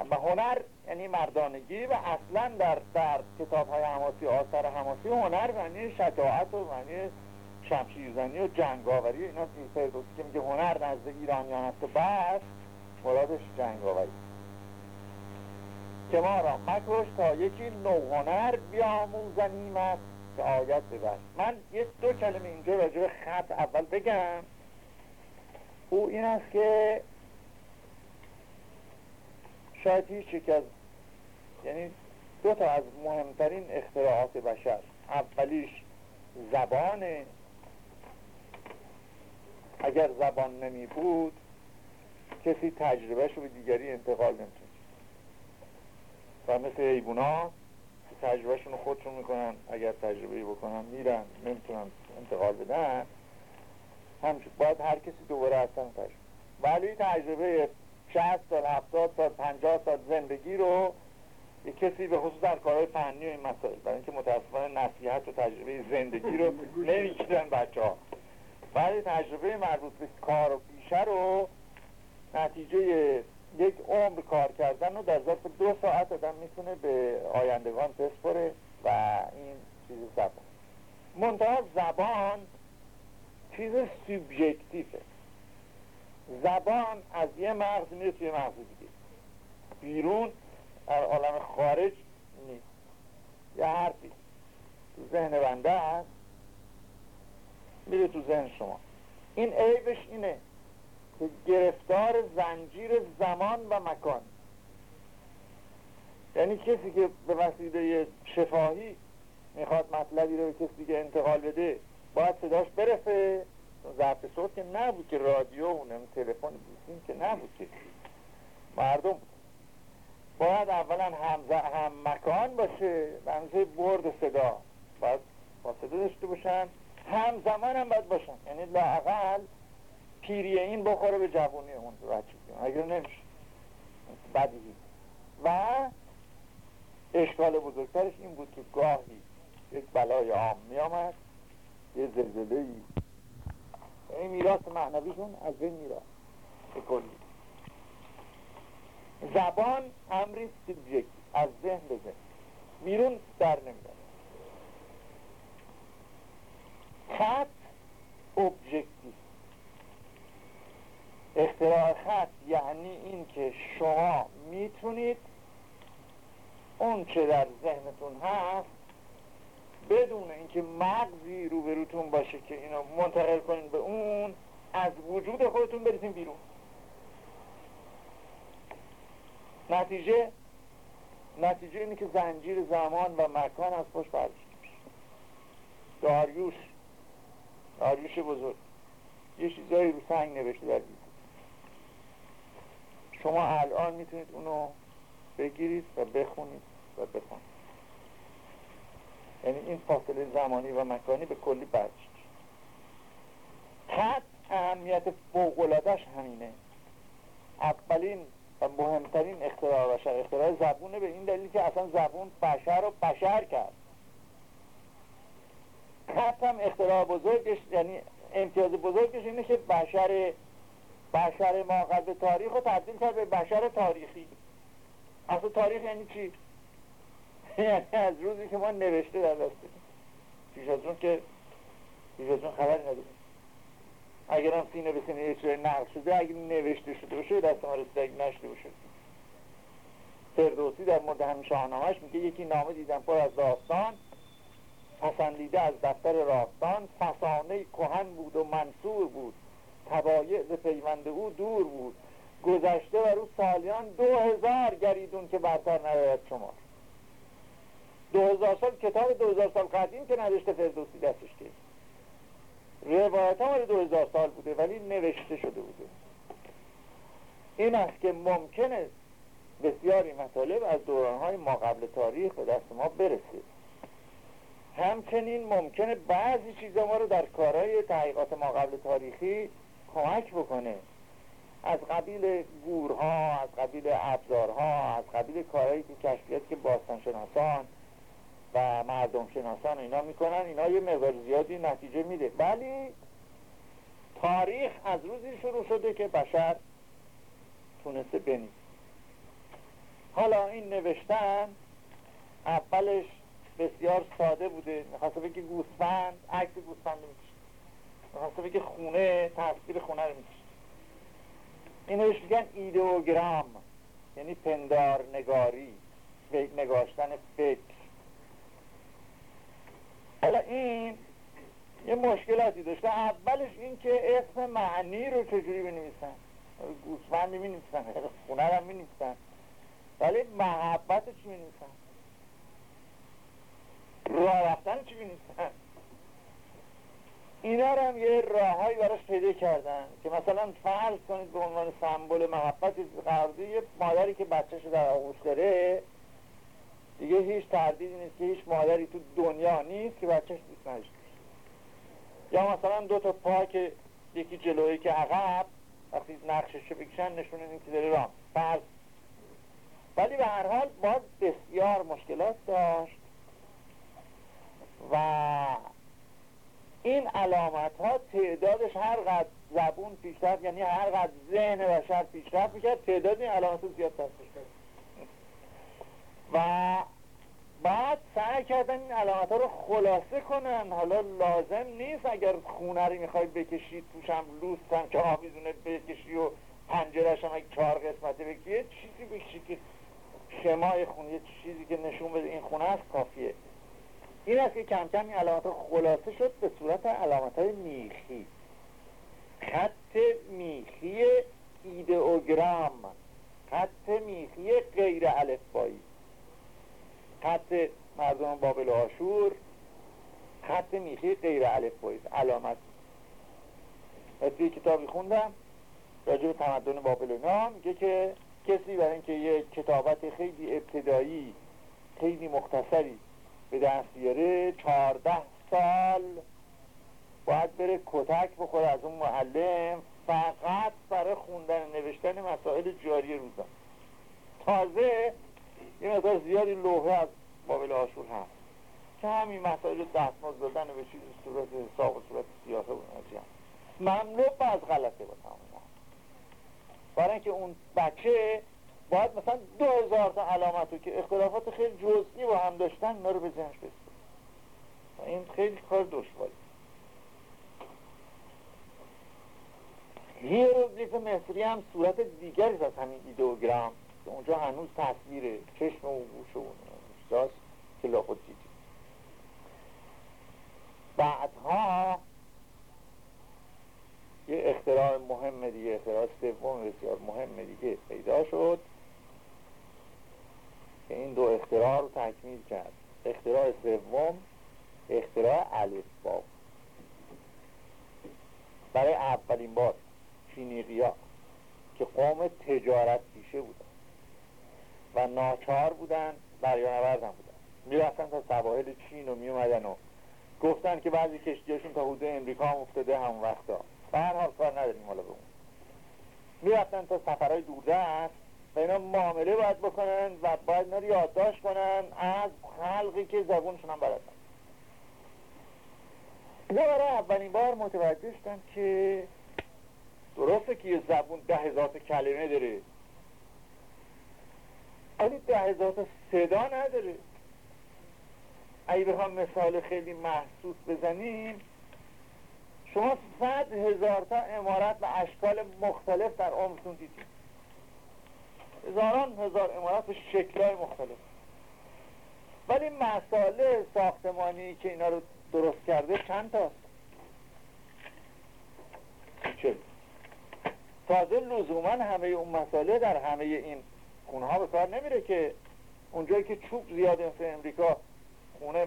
اما هنر یعنی مردانگی و اصلا در, در کتاب های حماسی آثار حماسی هنر معنی شجاعت و معنی شمشیرزنی و جنگاوری اینا. فردوسی که میگه هنر نزد ایرانیان است بس مرادش جنگاوری. که ما را مکش تا یکی نوهنر بیاموزنیمت که آیت ببر من یه دو کلمه اینجا راجع به خط اول بگم. او این است که شاید هیچ یک از یعنی دو تا از مهمترین اختراعات بشر. اولیش زبان. اگر زبان نمی بود کسی تجربهش رو به دیگری انتقال نمی‌تونه و مثل حیوونا تجربهشون خودشون می‌کنن. اگر تجربه بکنن میرن نمی‌تونن انتقال بدن. همچون باید هر کسی دوباره اصلا تجربه ولی تجربه 60 سال 70 سال 50 سال زندگی رو یه کسی به خصوص در کارهای فنی و این مسائل برای اینکه متاسفانه نصیحت و تجربه زندگی رو نمی‌گیرن بچه ها ولی تجربه مربوط به کار و پیشه رو نتیجه یک عمر کار کردن رو در ظرف دو ساعت آدم می‌تونه به آیندگان بسپره و این چیز زبان منتها زبان چیز سوبژکتیفه زبان از یه مغز میره توی مغز دیگه. بیرون در عالم خارج نیست. یه حرفی. تو ذهن بنده هست. میره تو ذهن شما. این عیبش اینه که گرفتار زنجیر زمان و مکان. یعنی کسی که به وسیله شفاهی می‌خواد مطلبی رو به کسی دیگه انتقال بده باید صداش برسه. ضبط صوت که نبود که رادیو اونم تلفن بوسیم که نبود که. مردم باید اولا هم, هم مکان باشه منظور برد صدا. باید فاصله داشته باشن. همزمان هم باید باشن. یعنی لاقل پیری این بخوره به جوانی اون بچه اگر نمیشه. بدیهی و اشکال بزرگترش این بود که گاهی یک بلای عام می آمد یه زلزله ای این میراث معنویشون از این میراث به کلی. زبان امری سوبژکت از ذهن به ذهن. بیرون در نمیدن خط ابجکتیو اختراع خط یعنی این که شما می‌تونید اون چه در ذهنتون هست بدون اینکه مغزی روبروتون باشه که اینو منتقل کنین به اون از وجود خودتون بریزین بیرون. نتیجه نتیجه اینه که زنجیر زمان و مکان از پشت برداشته داریوش داریوش بزرگ. یه چیزایی رو سنگ نوشته در شما الان می‌تونید اونو بگیرید و بخونید و بخونید. یعنی این فاصله زمانی و مکانی به کلی برداشت خط اهمیت فوقلادش همینه. اولین و مهمترین اختراع بشر اختراع زبونه به این دلیل که اصلا زبون بشر رو بشر کرد. خط هم اختراع بزرگش یعنی امتیاز بزرگش اینه که بشر بشر ما قبل تاریخ رو تبدیل کرد به بشر تاریخی. اصلا تاریخ یعنی چی؟ یعنی از روزی که ما نوشته در دست پیش از اون که پیش از اون خبر نداریم اگر هم سینه به سینه یه نقل شده اگر نوشته شده باشه دست ما رسیده. اگر نشده باشه. فردوسی در مورد همین شاهنامهش میگه یکی نامه دیدم پر از داستان پسندیده از دفتر راستان فسانه کهن بود و منصور بود. تبایع ز پیوند او دور بود. گذشته بر او سالیان دو هزار گریدون که برتر ندارد شما. دو هزار سال کتاب دو هزار سال قدیم که نداشته فردوسی دستش که روایت دو هزار سال بوده ولی نوشته شده بوده. این است که ممکنه بسیاری مطالب از دورانهای ما قبل تاریخ به دست ما برسه. همچنین ممکنه بعضی چیزا ما رو در کارهای تحقیقات ما قبل تاریخی کمک بکنه. از قبیل گورها از قبیل ابزارها از قبیل کارهایی که کشفیت که باستانشناسان و مردم شناسان اینا می‌کنن اینا یه مقدار زیادی نتیجه میده. ولی تاریخ از روزی شروع شده که بشر تونسته بنید حالا این نوشتن اولش بسیار ساده بوده. می‌خواسته بگه گوسفند عکس گوسفند می‌کشه می‌خواسته بگه خونه تصویر خونه رو می‌کشه اینو میگن ایدئوگرام یعنی پندار نگاری نگاشتن فکر. حالا این یه مشکلاتی داشته اولش این که اسم معنی رو چجوری بنویسن؟ گوسفند می نویسن خونه هم می ولی محبت چی می نویسن راه رفتن چی می نویسن اینا رو هم یه راههایی براش پیدا کردن که مثلا فرض کنید به عنوان سمبل محبت قراردی یه مادری که بچهش در آغوش داره دیگه هیچ تردیدی نیست که هیچ مادری تو دنیا نیست که بچهش دوست نداشته یا مثلا دو تا پا که یکی جلویی که عقب وقتی نقشش بکشن نشونه این که داره رام. فرض. ولی به هر حال باز بسیار مشکلات داشت و این علامت ها تعدادش هر قد زبون پیشرفت یعنی هر قد ذهن بشر پیشرفت می‌کرد تعداد این علامت زیاد کرد و بعد سعی کردن این علامت ها رو خلاصه کنن. حالا لازم نیست اگر خونه رو می‌خوای بکشید توش هم لوست که آویزونه بکشی و پنجرش هم چهار قسمته بکشی یه چیزی بکشی که شمای خونه یه چیزی که نشون بده این خونه است کافیه. این است که کم کم این علامت ها خلاصه شد به صورت علامت های میخی. خط میخی ایدئوگرام خط میخی غیر الفبایی. خط مردم بابل و آشور خط میخی غیر الفبایی علامت. و توی کتابی خوندم راجع به تمدن بابل و میگه که کسی برای اینکه یه کتابت خیلی ابتدایی خیلی مختصری به دست بیاره چهارده سال باید بره کتک بخوره از اون معلم فقط برای خوندن نوشتن مسائل جاری روزان تازه یه مقدار زیادی لوحه از بابل آشور هست. که همین مسائل دستماز دادن به چیز صورت حساب و صورت سیاسه و هم مملو از غلطه با تمام برای اینکه اون بچه باید مثلا دو هزار تا علامت که اختلافات خیلی جزئی با هم داشتن اینا رو به ذهنش و این خیلی کار دشواری. هیروگلیف مصری هم صورت دیگری از همین ایدئوگرام اونجا هنوز تصویر چشم و گوش و چیزاست که لابد دیدی بعدها یه اختراع مهم دیگه اختراع سوم بسیار مهم دیگه پیدا شد که این دو اختراع رو تکمیل کرد. اختراع سوم اختراع الفبا برای اولین بار فینیقیا که قوم تجارت پیشه بودن. و ناچار بودن دریانورد هم بودن. می‌رفتن تا سواحل چین و میومدن و گفتن که بعضی کشتیاشون تا حدود امریکا هم افتاده هم وقتا. به هر حال کار نداریم حالا به اون. می‌رفتن تا سفرهای دوردست و اینا معامله باید بکنن و باید اینا رو یادداشت کنن از خلقی که زبونشون هم بلدن اینا برای اولین بار متوجه شدن که درسته که یه زبون ده هزار کلمه داره. ولی ده هزار صدا نداره اگه بخوام مثال خیلی محسوس بزنیم شما صد هزار تا امارت و اشکال مختلف در عمرتون دیدید. هزاران هزار امارت به شکلهای مختلف. ولی مساله ساختمانی که اینا رو درست کرده چند تاست چه؟ تازه لزوما همه اون مساله در همه این خونه ها به کار نمیره که اونجایی که چوب زیاد مثل امریکا خونه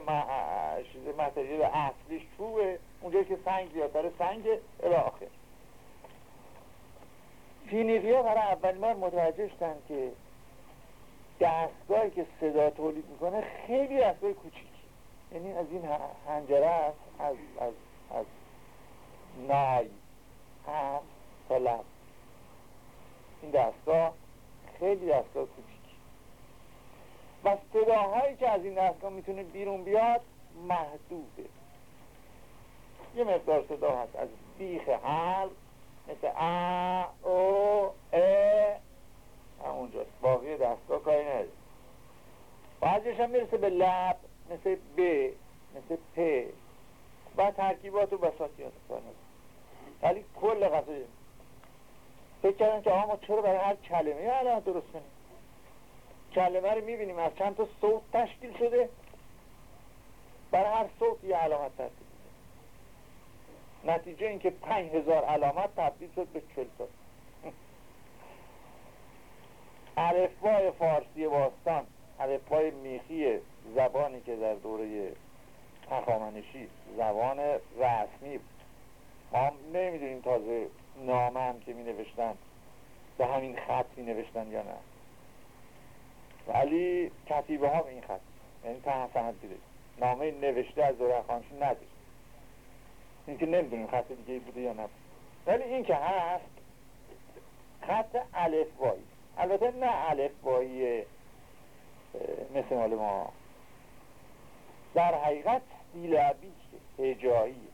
متریال اصلیش چوبه اونجایی که سنگ زیادتر سنگ الاخر فینیقیا برای اولین بار متوجه شدن که دستگاهی که صدا تولید می‌کنه خیلی دستگاه کوچیکی یعنی از این هنجره است از, از, از نای هم تا لب. این دستگاه خیلی دستگاه کوچیکی و صداهایی که از این دستگاه می‌تونه بیرون بیاد محدوده. یه مقدار صدا هست از بیخ حلق مثل ا او ا همونجاست. باقی دستگاه کاری نداره. بعضیش هم می‌رسه به لب مثل ب مثل پ. و ترکیبات و بساطیات کار ولی کل قضیه فکر کردن که آقا ما چرا برای هر کلمه علامت درست کنیم؟ کلمه رو می‌بینیم از چند تا صوت تشکیل شده. برای هر صوت یه علامت ترتیب نتیجه اینکه پنج هزار علامت تبدیل شد به چل تا. فارسی باستان عرفای میخی زبانی که در دوره تخامنشی زبان رسمی بود. ما نمی‌دونیم تازه نامه هم که می نوشتن به همین خط می نوشتن یا نه. ولی کتیبه ها این خط یعنی حسن دیده نامه نوشته از زورخانشون نداشت این که نمی‌دونیم خط دیگه بوده یا نه. ولی این که هست خط الف بایی البته نه الف بایی مثل مال ما. در حقیقت دیلبی هجایی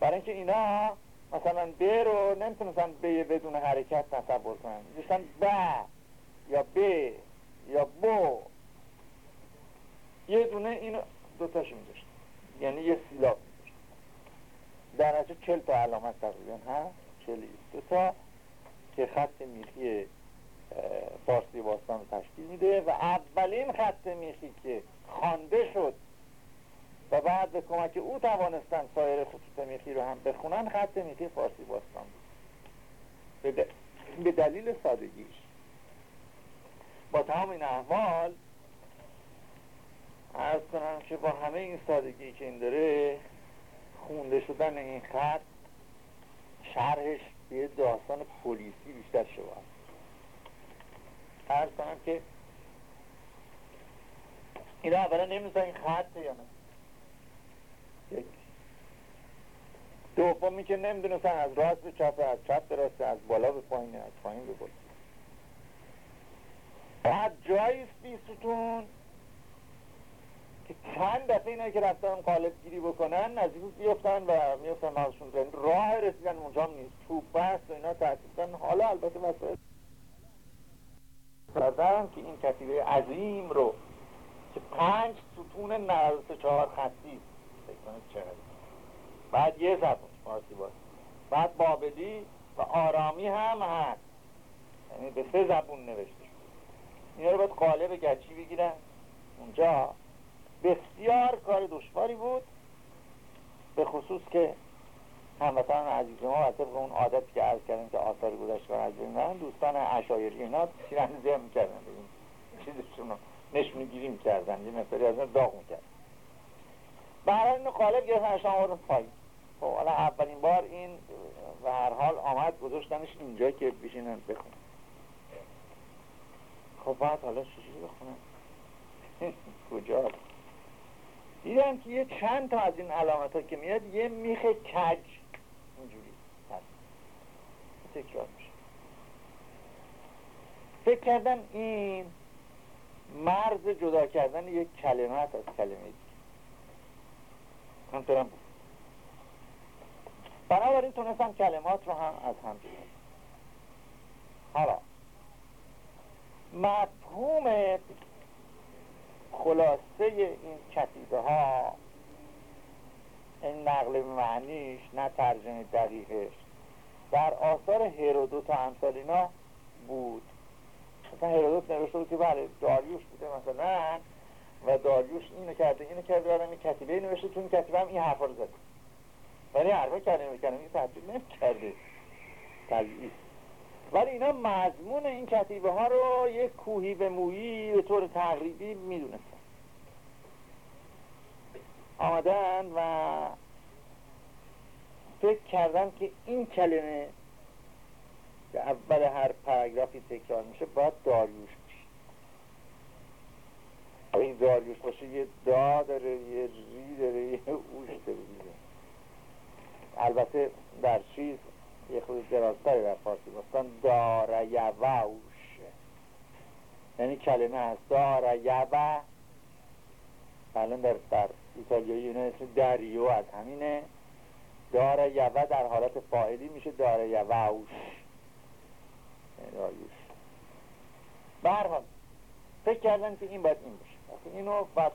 برای اینکه اینا مثلا ب رو نمی‌تونستن به بدون حرکت تصور کنن. میشن ب یا ب یا بو یه دونه اینو دوتاشو میذاشت یعنی یه سیلاب میذاشت در نتیجه چل تا علامت تقریبا هست چلی دوتا که خط میخی فارسی باستان رو تشکیل میده و اولین خط میخی که خوانده شد و بعد به کمک او توانستن سایر خطوط میخی رو هم بخونن خط میخی فارسی باستان بود. به دلیل سادگیش. با تمام این احوال ارز کنم که با همه این سادگی که این داره خونده شدن این خط شرحش به داستان پلیسی بیشتر شود ارز کنم که اینا اولا نمی‌دونستن این خط یا نه. یک دومی که نمی‌دونستن از راست به چپ از چپ به راست از بالا به پایین از پایین به بالا. بعد جایی بی ستون که چند دفعه اینا که رفتن قالب گیری بکنن نزدیک بیفتن و میفتن مغزشون. زن راه رسیدن اونجا نیست. توپ بست و اینا تحصیل حالا البته وسایل کردن که این کتیبه عظیم رو که پنج ستون 94 خطی بعد یه زبون فارسی باز. بعد بابلی و آرامی هم هست. یعنی به سه زبون نوشته اینا رو باید قالب گچی بگیرن. اونجا بسیار کار دشواری بود. به خصوص که هموطن عزیز ما و طبق اون عادتی که عرض کردیم که آثار گذشته از بین دوستان عشایری اینا تیرندزی هم می‌کردن چیزشون رو نشونی گیری می‌کردن. یه مقداری از داغ می‌کردن برای اینو قالب گرفتن شما رو پایین. خب حالا اولین بار این و هر حال آمد گذاشتنش اینجا که بشینن بخونن. خب بعد حالا چجوری بخونن؟ کجا دیدم که یه چند تا از این علامت ها که میاد یه میخ کج اینجوری هست. تکرار میشه. فکر کردم این مرز جدا کردن یک کلمت از کلمه همطورم بود. بنابراین تونستم کلمات رو هم از هم حالا مفهوم خلاصه این کتیبه ها این نقل معنیش نه ترجمه دقیقش در آثار هرودوت و امثال بود. مثلا هرودوت نوشته بود که بله داریوش بوده مثلا. و داریوش اینو کرده اینو کرده برای این کتیبه نوشته تو این کتیبه هم این حرفا رو زده ولی حرفا کلمه کلمه تحصیل نمی‌کرده طبیعی ولی اینا مضمون این کتیبه ها رو یک کوهی به مویی به طور تقریبی می‌دونستن. آمدن و فکر کردن که این کلمه که اول هر پاراگرافی تکرار میشه باید داریوش این داریوش باشه یه دا داره یه ری داره یه اوش داره البته در چیز یه خود درازتری در فارسی باستان داره یووش یعنی کلمه هست داره یوه الان در, در ایتالیایی اینا اسم دریو از همینه. داره یوه در حالت فاعلی میشه داره یووش داریوش. برحال فکر کردن که این باید این باشه. اینو بعد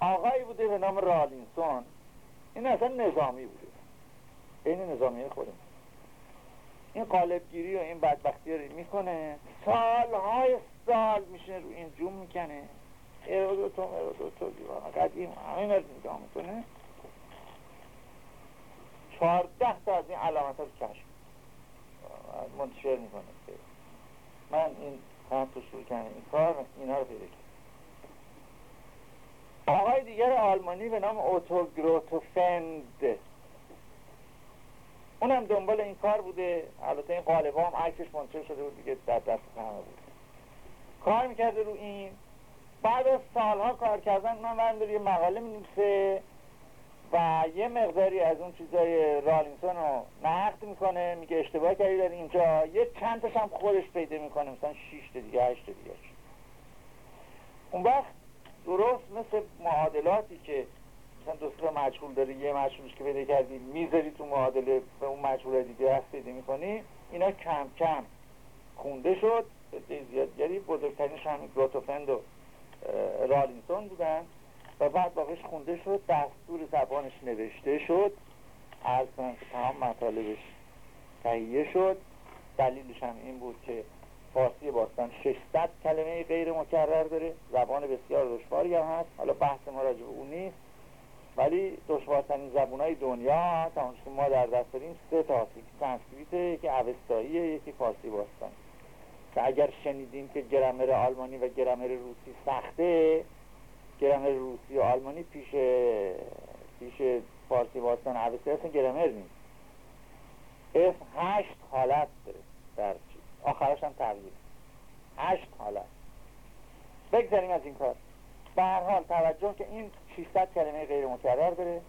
آقایی بوده به نام رالینسون این اصلا نظامی بوده. این نظامی خودم. این قالبگیری و این بدبختی رو می‌کنه. سالهای سال میشه رو این جوم می‌کنه. ارودوتو ارودوتو دیوان قدیم همین رو نگاه می‌کنه. چهارده تا از این علامت ها رو کشف منتشر می‌کنه. من این خط رو شروع کردم این کار اینا رو پیدا آقای دیگر آلمانی به نام اوتوگروتوفند اونم دنبال این کار بوده. البته این قالبا هم عکسش منتشر شده بود دیگه در دست همه بود کار می‌کرده رو این. بعد از سالها کار کردن من برم یه مقاله می‌نویسه. و یه مقداری از اون چیزای رالینسون رو نقد می‌کنه میگه اشتباه کردی در اینجا. یه چند هم خودش پیدا می‌کنه مثلا 6 دیگه 8 دیگه. اون وقت درست مثل معادلاتی که مثلا دو تا مجهول داره یه مجهولش که پیدا کردی می‌ذاری تو معادله به اون مجهول دیگه هست پیدا می‌کنی اینا کم کم خونده شد. زیادگری بزرگترینش همین گروتوفند و رالینسون بودن. و بعد باقیش خونده شد دستور زبانش نوشته شد. از تمام مطالبش تهیه شد. دلیلش هم این بود که فارسی باستان 600 کلمه غیر مکرر داره. زبان بسیار دشواری هم هست. حالا بحث ما راجع اون نیست. ولی دشوارترین زبون های دنیا تا که ما در دست داریم سه تا یکی سانسکریت یکی اوستاییه یکی فارسی باستان. که اگر شنیدیم که گرامر آلمانی و گرامر روسی سخته گرامر روسی و آلمانی پیش پیش فارسی باستان اوستایی اصلا گرامر نیست. اسم هشت حالت داره در آخرش هم تغییر. هشت حالت. بگذاریم از این کار. به هر حال توجه که این 600 کلمه غیر مکرر داره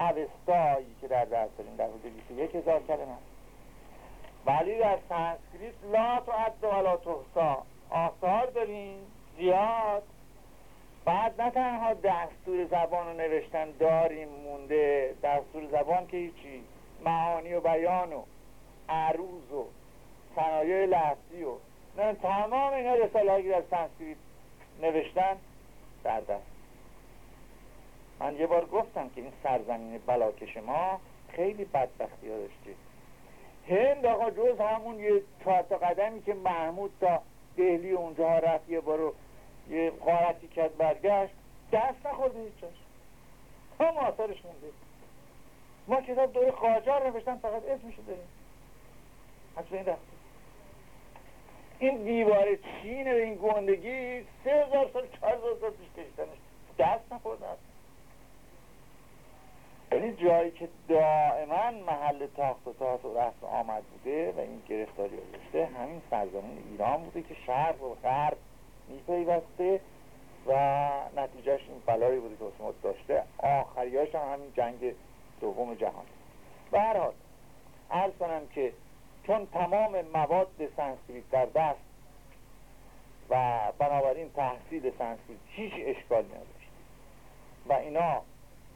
اوستایی که در دست داریم در حدود 21 هزار کلمه. ولی در سنسکریت لا تعد ولا تحصی آثار داریم. زیاد. بعد نه تنها دستور زبان رو نوشتن داریم مونده. دستور زبان که هیچی. معانی و بیان و عروض و صنایع لفظی و نه تمام اینا رساله هایی در سنسکریت نوشتن در دست. من یه بار گفتم که این سرزمین بلاکش ما خیلی بدبختی ها داشته. هند آقا جز همون یه چهار قدمی که محمود تا دهلی اونجا رفت یه بارو یه قارتی کرد برگشت. دست نخورده هیچش هم آثارش مونده. ما کتاب دور قاجار نوشتن فقط اسمشو داریم. حتی این رفته این دیوار چین به این گندگی سه هزار سال چهار هزار سال پیش کشتنش. دست نخورده. یعنی جایی که دائما محل تاخت و تاز و رفت آمد بوده و این گرفتاری داشته همین سرزمین ایران بوده که شرق و غرب میپیوسته و نتیجهش این بلایی بوده که عثمان داشته. آخریاش هم همین جنگ دوم جهان. به هر حال عرض کنم که چون تمام مواد سانسکریت در دست و بنابراین تحصیل سانسکریت هیچ اشکالی نداشت و اینا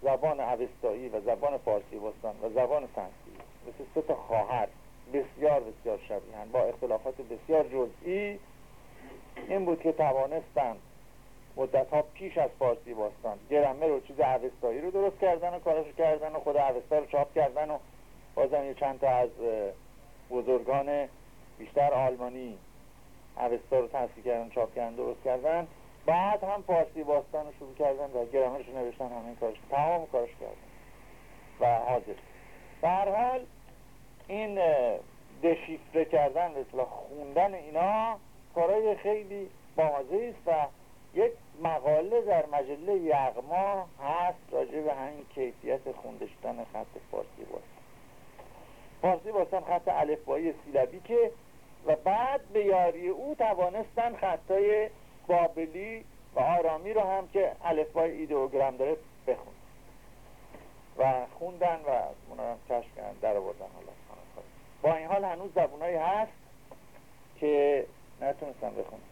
زبان اوستایی و زبان فارسی باستان و زبان سانسکریت مثل سه تا خواهر بسیار بسیار شبیهن با اختلافات بسیار جزئی این بود که توانستن مدت ها پیش از فارسی باستان گرامر رو چیز اوستایی رو درست کردن و کارش کردن و خود اوستا رو چاپ کردن و بازم یه چند تا از بزرگان بیشتر آلمانی اوستا رو تنصیل کردن چاپ کردن درست کردن. بعد هم فارسی باستان رو شروع کردن و گرامرش رو نوشتن همین کارش تمام کارش کردن و حاضر. در حال این دشیفره کردن مثلا خوندن اینا کارای خیلی بازه است و یک مقاله در مجله یغما هست راجع به همین کیفیت خوندشتن خط فارسی باستان فارسی باستان خط الفبایی سیلبی که و بعد به یاری او توانستن خطای بابلی و آرامی رو هم که الفبای ایدئوگرام داره بخون. و خوندن و اونا هم کشف کردن در آوردن حالا. با این حال هنوز زبونایی هست که نتونستن بخونن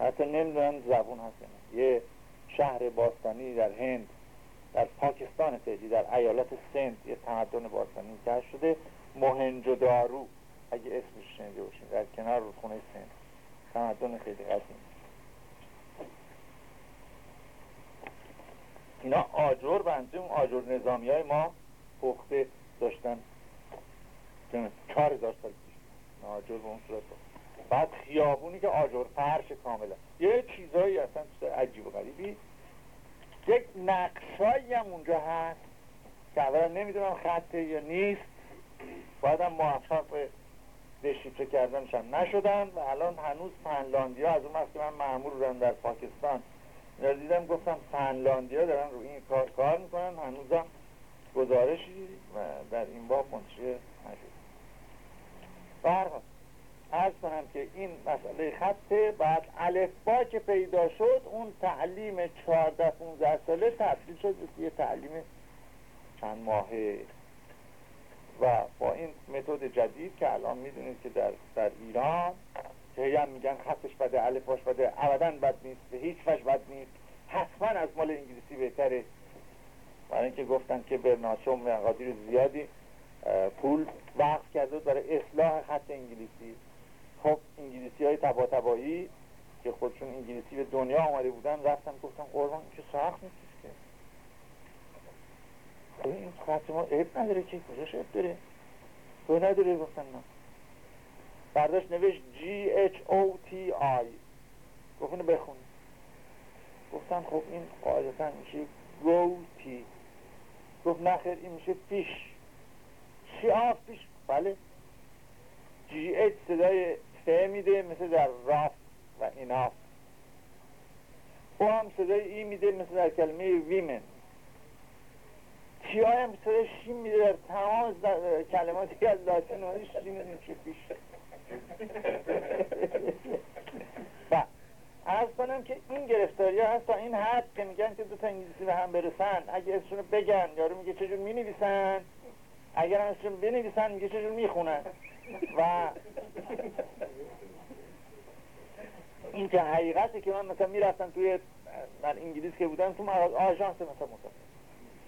حتی نمی‌دونن زبون هست یه شهر باستانی در هند در پاکستان فعلی در ایالت سند یه تمدن باستانی کشف شده. مهنجو دارو اگه اسمش شنیده باشین در کنار خونه سند تمدن خیلی قدیم اینا آجر بنده اون آجر نظامی های ما پخته داشتن. چهار هزار سال پیش آجر به اون صورت بعد خیابونی که آجر فرش کاملا یه چیزایی اصلا عجیب و غریبی. یک نقشایی هم اونجا هست که اولا نمی‌دونم خطه یا نیست. باید هم موفق به دشیفره کردنش هم نشدن و الان هنوز فنلاندی ها از اون وقتی من معمول بودم در پاکستان دیدم گفتم فنلاندی ها دارن روی این کار کار می‌کنن هنوزم گزارشی در این باب منتشر نشد برحال ارز کنم که این مسئله خطه بعد الفبا که پیدا شد اون تعلیم 14 15 ساله تبدیل شد به تعلیم چند ماهه. و با این متد جدید که الان می‌دونید که در, در ایران که هم میگن خطش بده الفاش بده ابدا بد نیست به هیچ وجه بد نیست. حتما از مال انگلیسی بهتره. برای اینکه گفتن که برناشو مقادیر زیادی پول وقت کرده برای اصلاح خط انگلیسی. خب انگلیسی های تبا تبایی که خودشون انگلیسی به دنیا آمده بودن رفتن گفتن قربان که سخت نیست که. خب این خط ما عیب نداره که کجاش عیب داره؟ تو نداره گفتن نه. برداشت نوشت G H O T I. گفت اینو بخون. گفتن خب این قاعدتا میشه ghoti. گفت نخیر این میشه fish. چی؟ of fish. بله. GH صدای فه میده مثل در rough و enough O هم صدای ای میده مثل در کلمه women TI هم صدای شین میده در تمام کلماتی از لاتین و شین میشه fish و ارز کنم که این گرفتاری ها هست تا این حد که میگن که دو تا انگلیسی به هم برسن. اگه اسمشون بگن یارو میگه چجور می نویسن اگر هم اسمشون بنویسن میگه چجور می‌خونن؟ و این که حقیقتی که من مثلا می‌رفتم توی من انگلیس که بودم تو آژانس مثلا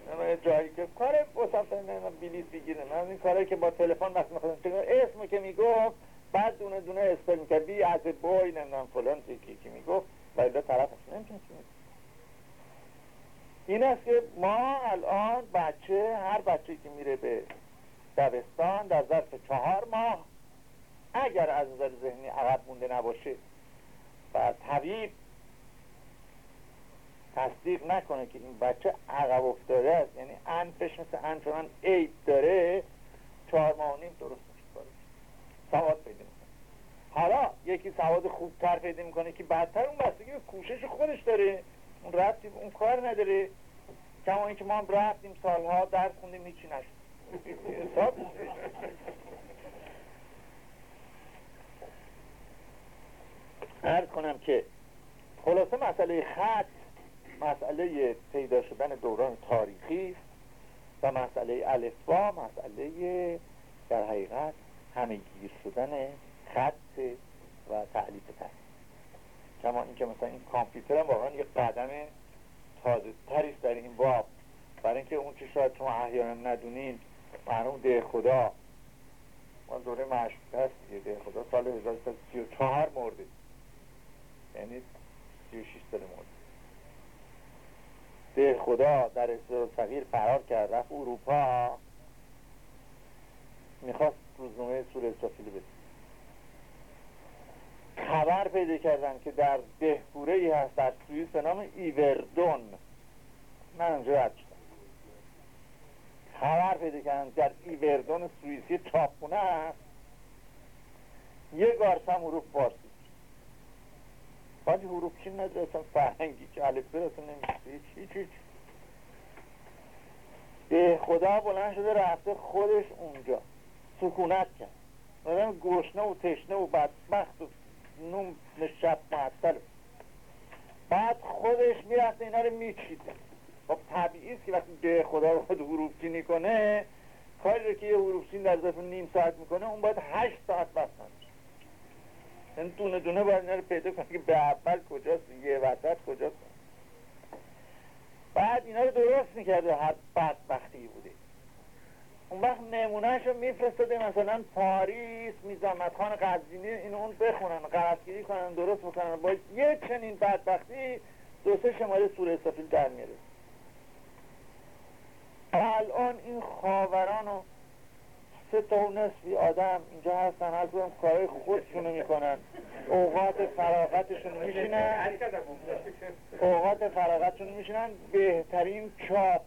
مثلا جایی که کار مسافر بلیط بگیرم. من این کاری که با تلفن وقتی می‌خواستم اسم که می‌گفت بعد دونه دونه اسپل می‌کرد. بی از بوی نمی‌دونم فلان که که می‌گفت. و طرف طرفش نمی‌تونه این است که ما الان بچه هر بچه که میره به دبستان در ظرف چهار ماه. اگر از نظر ذهنی عقب مونده نباشه و طبیب تصدیق نکنه که این بچه عقب افتاده است یعنی انفش مثل انف من عیب داره چهار ماه نیم درست سواد پیدا می‌کنه. حالا یکی سواد خوبتر پیدا می‌کنه که بعدتر اون بستگی به کوشش خودش داره. اون رفتی اون کار نداره. کما اینکه ما هم رفتیم سالها درس خوندیم هیچی نشد. حساب کنم که خلاصه مسئله خط مسئله پیدا شدن دوران تاریخی و مسئله الفبا مسئله در حقیقت همه گیر شدن خط و تعلیف تست کما اینکه مثلا این کامپیوتر هم واقعا یه قدم تازه تریست در این باب. برای اینکه اون چه شاید شما احیانا ندونین مرحوم ده خدا. ما دوره مشروط هست ده خدا سال 1334 مرده. یعنی 36 سال مرده. ده خدا در استرال صغیر فرار کرد رفت اروپا. می‌خواست روزنامه سور اسرافیلی بده خبر پیدا کردن که در دهپوره ای هست در سوئیس به نام ایوردون. من اونجا رد شدم. خبر پیدا کردن. در ایوردون سوئیسی چاپونه هست یه گارس هم حروف فارسی. ولی حروف چی نداره اصلا که الفبه اصلا نمیشه. هیچ هیچ به خدا بلند شده رفته خودش اونجا. سکونت کرد. آدم گشنه و تشنه و بدبخت و نوم شب معطل. بعد خودش می‌رفته اینا رو میچیده. خب طبیعی است که وقتی به خدا رو حروف چینی کنه کاری رو که یه حروف چین در ظرف نیم ساعت می‌کنه اون باید هشت ساعت بستن یعنی دونه دونه باید رو پیدا کنه. که به اول کجاست یه وسط کجاست؟ بعد اینا رو درست می‌کرده هر بدبختی بوده. اون وقت نمونهش رو میفرستاده مثلا پاریس میزامت خان قدزینی این اون بخونن قرضگیری کنن درست بکنن. با یه چنین بدبختی دو سه شماره سور استافیل در میره الان این خاوران و سه تا و نصفی آدم اینجا هستن هر کدوم کارهای خودشونو می‌کنن. اوقات فراغتشون میشینن. اوقات فراغتشون میشینن. بهترین چاپ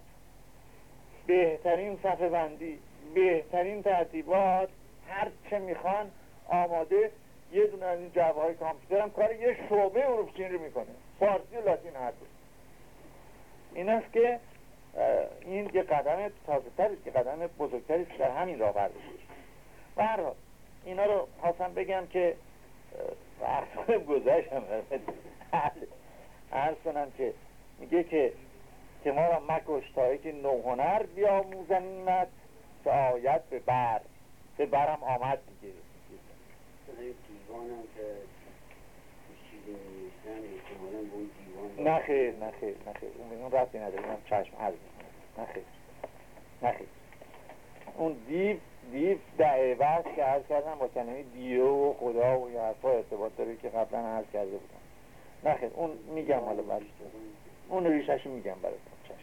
بهترین صفحه بندی بهترین ترتیبات هر چه می‌خوان آماده یه دونه از این جوه های کامپیوتر هم کار یه شعبه اروپچین رو می‌کنه. فارسی و لاتین هر دو. این است که این یه قدم تازه تر که قدم بزرگتری در همین راه برداشته و هر حال اینا رو خواستم بگم که وقت گذشتم عرض کنم که میگه که که ما را مکش تا که نوهنر بیاموزنیمت که آید به بر به برم آمد دیگه. نه خیر نه خیر نه خیر. اون ربطی نداره. اونم چشم حل نه خیر. اون دیو دیو دعیوت که عرض کردم با کلمه دیو و خدا و یا حرفا ارتباط داره که قبلا عرض کرده بودم نه خیر. اون میگم حالا بعد. اون ریشش میگم برای چشم.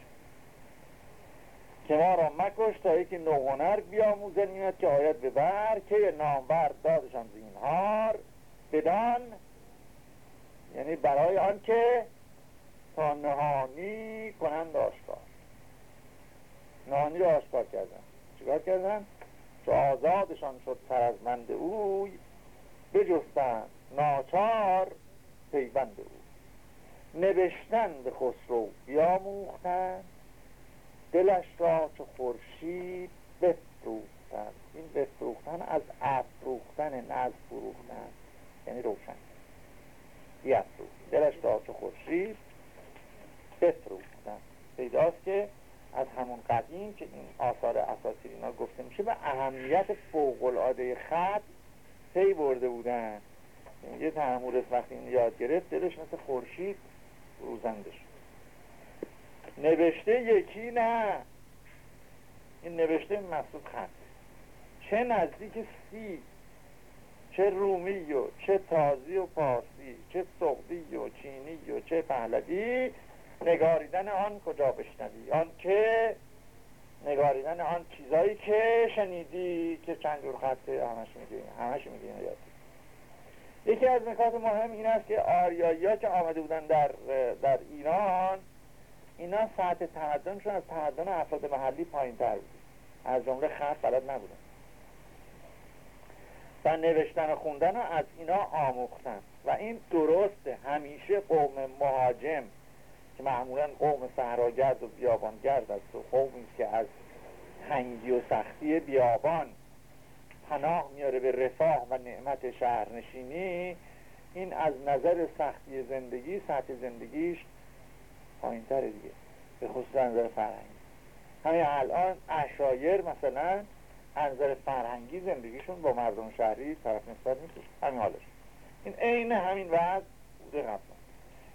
که ما را مکش تا یکی نوهنر بیاموزنیمت که آید به بر که نامبر دادشان زینهار بدان. یعنی برای آنکه تا نهانی کنند آشکار. نهانی رو آشکار کردن. چیکار کردن؟ چو آزادشان شد تر از مند اوی بجستن ناچار پیوند او نوشتن به خسرو بیاموختن دلش را چو خورشید بفروختن. این بفروختن از افروختن نه از فروختن. یعنی روشن. بیفروخت دلش را چو خورشید بفروختن پیداست که از همون قدیم که این آثار اساسی اینا گفته میشه و اهمیت فوق العاده خط پی برده بودن. یه تحمورس وقتی این یاد گرفت دلش مثل خورشید روزنده شد. نوشته یکی نه. این نوشته محسوب خط چه نزدیک سی. چه رومی و چه تازی و پارسی چه سقبی و چینی و چه پهلوی نگاریدن آن کجا بشنوی؟ آن که نگاریدن آن چیزایی که شنیدی که چند جور خطه همش میگی همش میگی یکی از نکات مهم این است که آریایی که آمده بودن در, در ایران اینا سطح تمدنشون از تمدن افراد محلی پایین تر بود از جمله خط بلد نبودن. و نوشتن و خوندن رو از اینا آموختن. و این درسته. همیشه قوم مهاجم معمولا قوم صحراگرد و بیابانگرد است و قومی که از تنگی و سختی بیابان پناه میاره به رفاه و نعمت شهرنشینی این از نظر سختی زندگی سطح زندگیش پایین تره دیگه به خصوص نظر فرهنگی همین الان اشایر مثلا نظر فرهنگی زندگیشون با مردم شهری طرف نسبت نیست همین حالش. این عین همین وضع بوده قبلا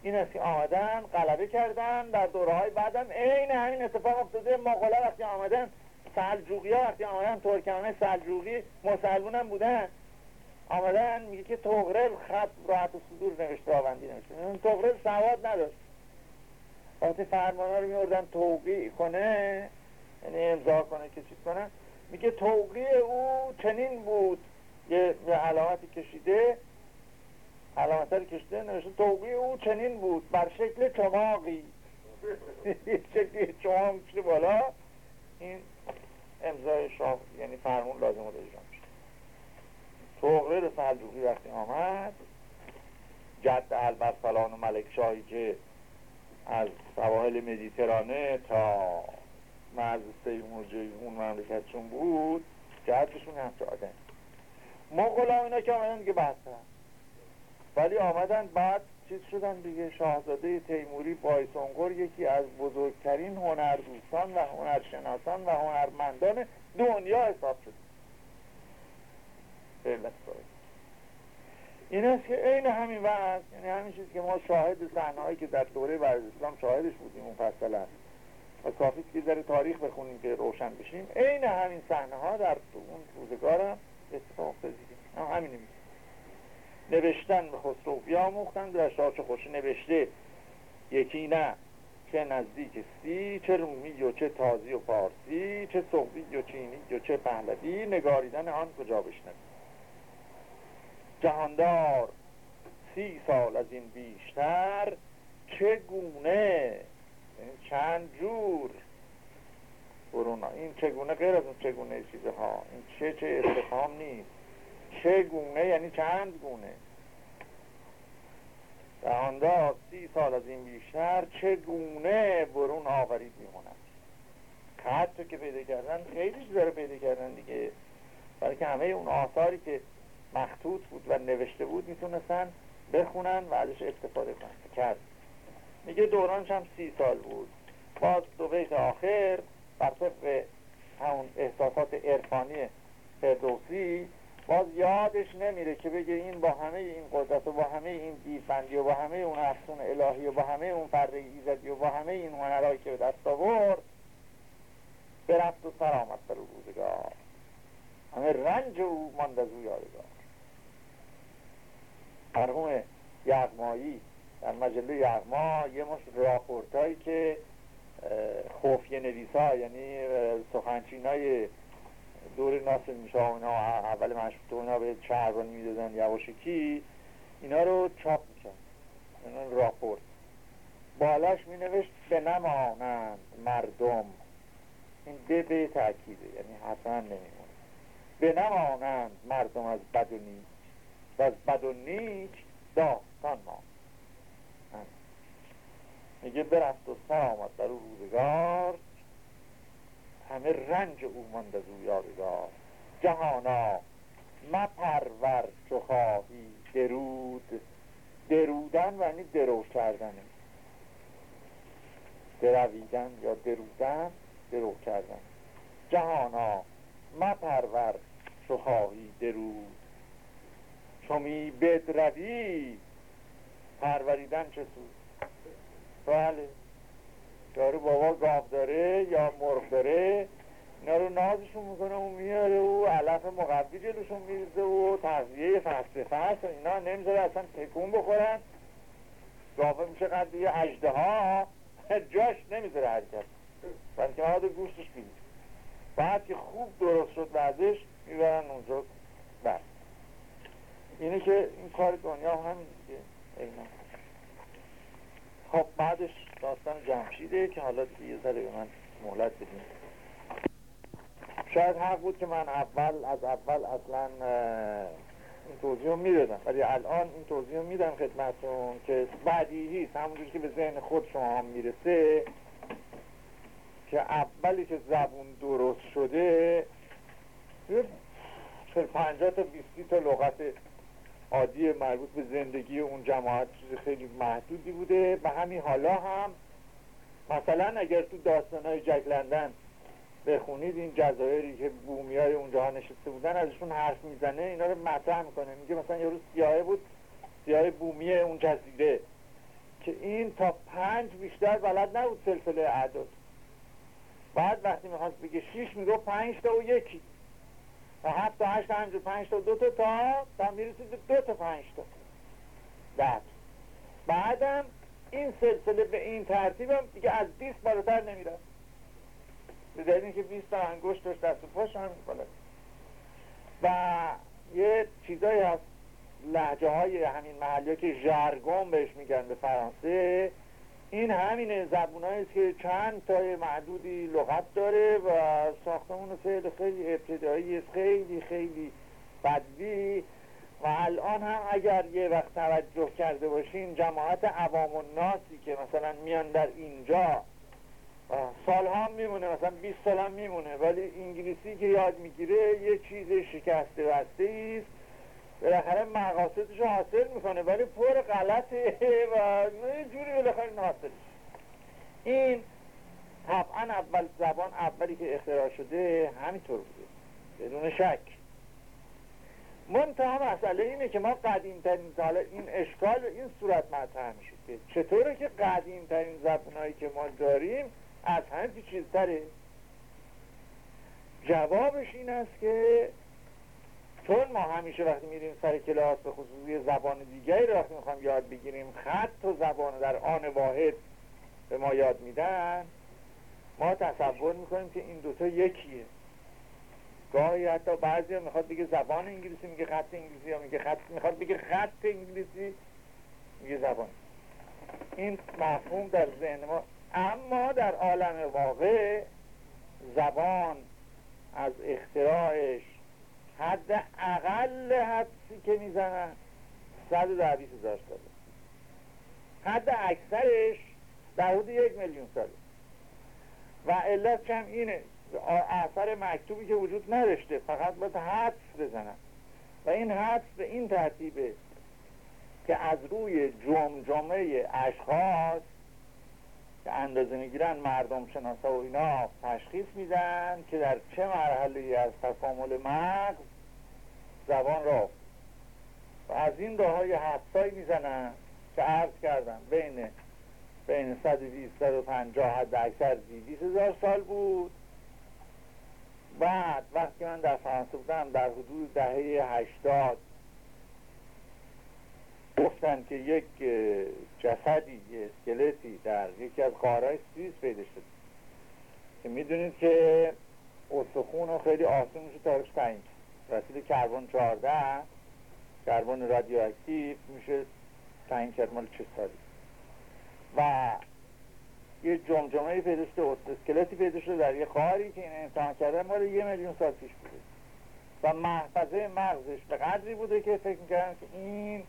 این است که آمدن غلبه کردن در دوره های بعدم عین همین اتفاق افتاده. مغولا وقتی آمدن سلجوقی ها وقتی آمدن ترکمانه سلجوقی مسلمون هم بودن. آمدن میگه که تغرل خط راحت و صدور نوشته آوندی نوشته. تغرل سواد نداشت. وقتی فرمان رو میوردن توقیع کنه یعنی امضا کنه که کنه میگه توقیع او چنین بود. یه علامتی کشیده علامت رو کشیده نوشته توقیع او چنین بود. بر شکل چماقی. شکل چماق میشه بالا. این امضای شاه یعنی فرمون لازم رو اجرا میشه توقیع سلجوقی وقتی آمد جد البرسلان و ملک شاهی که از سواحل مدیترانه تا مرز سیمون جیهون مملکتشون بود جهتشون همچه آدم. مغلا اینا که آمدن دیگه بعد ولی آمدن بعد چیز شدن دیگه. شاهزاده تیموری بایسونگور یکی از بزرگترین هنردوستان و هنرشناسان و هنرمندان دنیا حساب شد. این است که عین همین وقت یعنی همین چیزی که ما شاهد صحنه‌هایی که در دوره اسلام شاهدش بودیم مفصلا. و کافی که در تاریخ بخونیم که روشن بشیم. عین همین صحنه ها در اون روزگار هم اتفاق پذیریم هم همین میگه نوشتن به خسرو. بیاموختن در چه خوش نوشته. یکی نه. چه نزدیک سی چه رومی و چه تازی و فارسی چه صحبی و چینی و چه پهلوی نگاریدن آن کجا بشنوی جهاندار سی سال از این بیشتر چگونه یعنی چند جور؟ برونا این چگونه غیر از اون چگونه چیزها؟ این چه چه استفهام نیست؟ چگونه یعنی چند گونه؟ جهاندار سی سال از این بیشتر چگونه برون آورید میموند خط رو که پیدا کردن خیلی چیزا پیدا کردن دیگه. برای که همه اون آثاری که مخطوط بود و نوشته بود می‌تونستن بخونن و ازش استفاده کنن. کرد. میگه دورانش هم سی سال بود. باز دو بیت آخر بر طبق همون احساسات عرفانی فردوسی باز یادش نمیره که بگه این با همه این قدرت و با همه این بیفندی و با همه اون افسون الهی و با همه اون ایزدی و با همه این هنرهایی که به دست آورد برفت و سر آمد بر روزگار. همه رنج او ماند از او یادگار. مرحوم یغمایی در مجله یغما یه مش راپورتایی که خوفیه نویسا یعنی سخنچینای دور ناصر میشه اونا اول مشروط اونا به شهران می‌دادن یواشکی اینا رو چاپ میشن اینا راپورت بالاش می نوشت به نمانند مردم. این به به تأکیده یعنی حسن نمیمونه. به نمانند مردم از بد و نیک. از بد و نیک داستان ما. میگه برفت و سر آمد در روزگار. همه رنج او ماند از او یادگار جهانا مپرور چو خواهی درود. درودن و یعنی درو کردنه درویدن یا درودن درو کردن. جهانا مپرور چو خواهی درود. چو می بدروی پروریدن چه سود؟ بله. داره بابا گاو داره یا مرغ داره اینا رو نازشون می‌کنه و میاره و علف مقوی جلوشون میرزه و تغذیه فصل فصل اینا. نمی‌ذاره اصلا تکون بخورن. گاوه میشه قد یه اجده ها جاش نمی‌ذاره حرکت. برای که مواد گوشتش بیدید بعد که خوب درست شد بعدش می‌برن اونجا. بر اینه که این کار دنیا همین دیگه. اینا خب بعدش داستان جمشیده که حالا یه ذره به من مهلت بدیم شاید حق بود که من اول از اول اصلا این توضیح رو می‌دادم. ولی الان این توضیح رو میدم خدمتون که بدیهی همونجوری که به ذهن خود شما هم می‌رسه که اولی که زبون درست شده چه پنجاه تا بیستی تا لغت عادی مربوط به زندگی اون جماعت چیز خیلی محدودی بوده. و همین حالا هم مثلا اگر تو داستان های جک لندن بخونید این جزایری که بومی های اونجا نشسته بودن ازشون حرف می‌زنه اینا رو مطرح می‌کنه. میگه مثلا یه روز سیاهه بود سیاه بومی اون جزیره که این تا پنج بیشتر بلد نبود سلسله اعداد. بعد وقتی می‌خواست بگه شیش میگو پنج تا و یکی. و هفت تا هشت تا پنج تا دو تا تا تا می‌رسید دو تا پنج تا. بعد. بعدم این سلسله به این ترتیب هم دیگه از 20 بالاتر نمیره. به دلیل اینکه 20 تا انگشت داشت دست و پاش هم و یه چیزایی هست. لحجه های همین محلی که ژرگون بهش میگن به فرانسه. این همین زبون که چند تای معدودی لغت داره و ساختمون خیلی خیلی ابتدایی خیلی خیلی بدوی و الان هم اگر یه وقت توجه کرده باشین جماعت عوام و ناسی که مثلا میان در اینجا سال هم میمونه مثلا 20 سال هم میمونه ولی انگلیسی که یاد می‌گیره یه چیز شکسته بسته است. بالاخره مقاصدش رو حاصل می‌کنه ولی پر غلطه و یه جوری بالاخره حاصل این طبعا اول زبان اولی که اختراع شده همینطور بوده بدون شک. منتها مسئله اینه که ما قدیم ترین این اشکال این صورت مطرح میشه چطوره که قدیم ترین زبانهایی که ما داریم از همه چیزتره؟ جوابش این است که چون ما همیشه وقتی میریم سر کلاس به خصوص زبان دیگری رو وقتی می‌خوام یاد بگیریم خط و زبان در آن واحد به ما یاد میدن ما تصور می‌کنیم که این دوتا یکیه. گاهی حتی بعضی ها می‌خواد بگه زبان انگلیسی میگه خط انگلیسی یا میگه خط می‌خواد بگه خط انگلیسی میگه زبان. این مفهوم در ذهن ما. اما در عالم واقع زبان از اختراعش حد اقل حدسی که می‌زنن صد و هزار ساله. حد اکثرش در حدود یک میلیون ساله. و علت هم اینه اثر مکتوبی که وجود نداشته فقط باید حدس بزنن. و این حدس به این ترتیبه که از روی جمجمه اشخاص که اندازه می‌گیرن مردم شناسا و اینا تشخیص میدن که در چه مرحله از تکامل مغز زبان را و از این راه های حدسایی می‌زنن که عرض کردم بین بین 120 150 حد اکثر 200 هزار سال بود. بعد وقتی من در فرانسه بودم در حدود دهه 80 گفتن که یک جسدی یه اسکلتی در یکی از قارهای سوئیس پیدا شد. که می‌دونید که استخون رو خیلی آسون میشه تاریخ تعیین رسیل کربن 14 کربن رادیواکتیو میشه تعیین کرد مال چه سالی. و یه جمجمه پیدا شده اسکلتی پیدا شده در یه خاری که این امتحان کردن مال یه میلیون سال پیش بوده. و محفظه مغزش به قدری بوده که فکر می‌کردن که این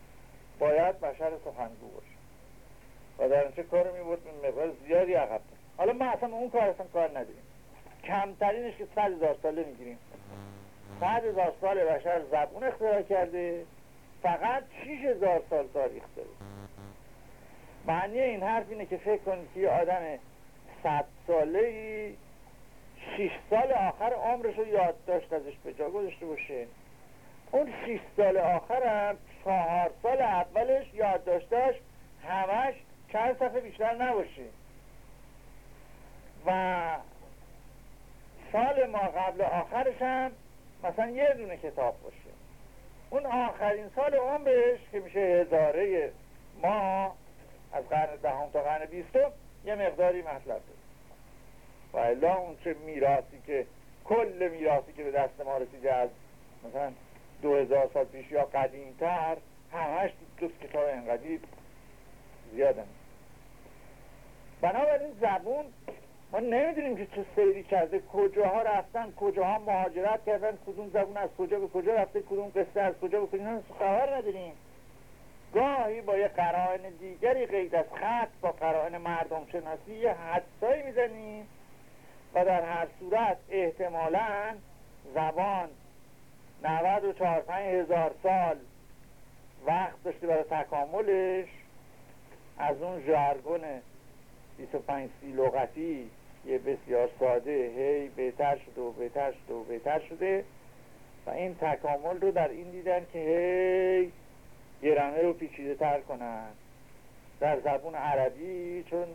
باید بشر سخنگو باشه. و در چه کار میبود مقدار زیادی عقب حالا ما اصلا اون کار اصلا کار نداریم. کمترینش که صد هزار ساله می‌گیریم صد هزار سال بشر زبون اختراع کرده فقط شیش هزار سال تاریخ داره. معنی این حرف اینه که فکر کنید که یه آدم صد ساله ای شیش سال آخر عمرش رو یادداشت ازش به جا گذاشته باشه. اون شیش سال آخرم چهار سال اولش یادداشتاش همش چند صفحه بیشتر نباشه. و سال ما قبل آخرش هم مثلا یه دونه کتاب باشه. اون آخرین سال عمرش که میشه هزاره ما از قرن دهم تا قرن بیستم یه مقداری مطلب و الا اون چه میراسی که کل میراسی که به دست ما رسیده از مثلا دو هزار سال پیش یا قدیمتر همش جز کتاب انقدی زیادن. بنابراین زبون ما نمی‌دونیم که چه سیری کرده کجاها رفتن کجاها مهاجرت کردن کدوم زبون از کجا به کجا رفته کدوم قصه از کجا به کجا خبر نداریم. گاهی با یه قرائن دیگری قید از خط با قرائن مردم شناسی یه حدسایی می‌زنیم و در هر صورت احتمالا زبان 94 هزار سال وقت داشته برای تکاملش. از اون ژارگون 25 سی لغتی یه بسیار ساده هی بهتر شده و بهتر شده و بهتر شده و این تکامل رو در این دیدن که هی گرامه رو پیچیده تر کنن. در زبون عربی چون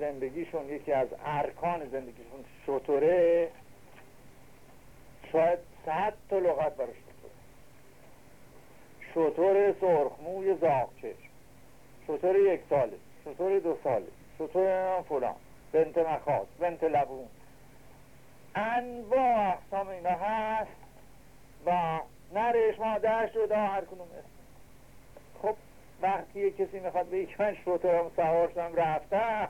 زندگیشون یکی از ارکان زندگیشون شطوره شاید صد تا لغت براش شطور سرخموی زاغچشم شطور یک ساله. شطور دو ساله. شطور فلان. بنت مخاص بنت لبون. انواع اقسام اینا هست و نرش مادرش رو هر کنون خب وقتی کسی می‌خواد به یک من شطورم سوار شدم رفتم.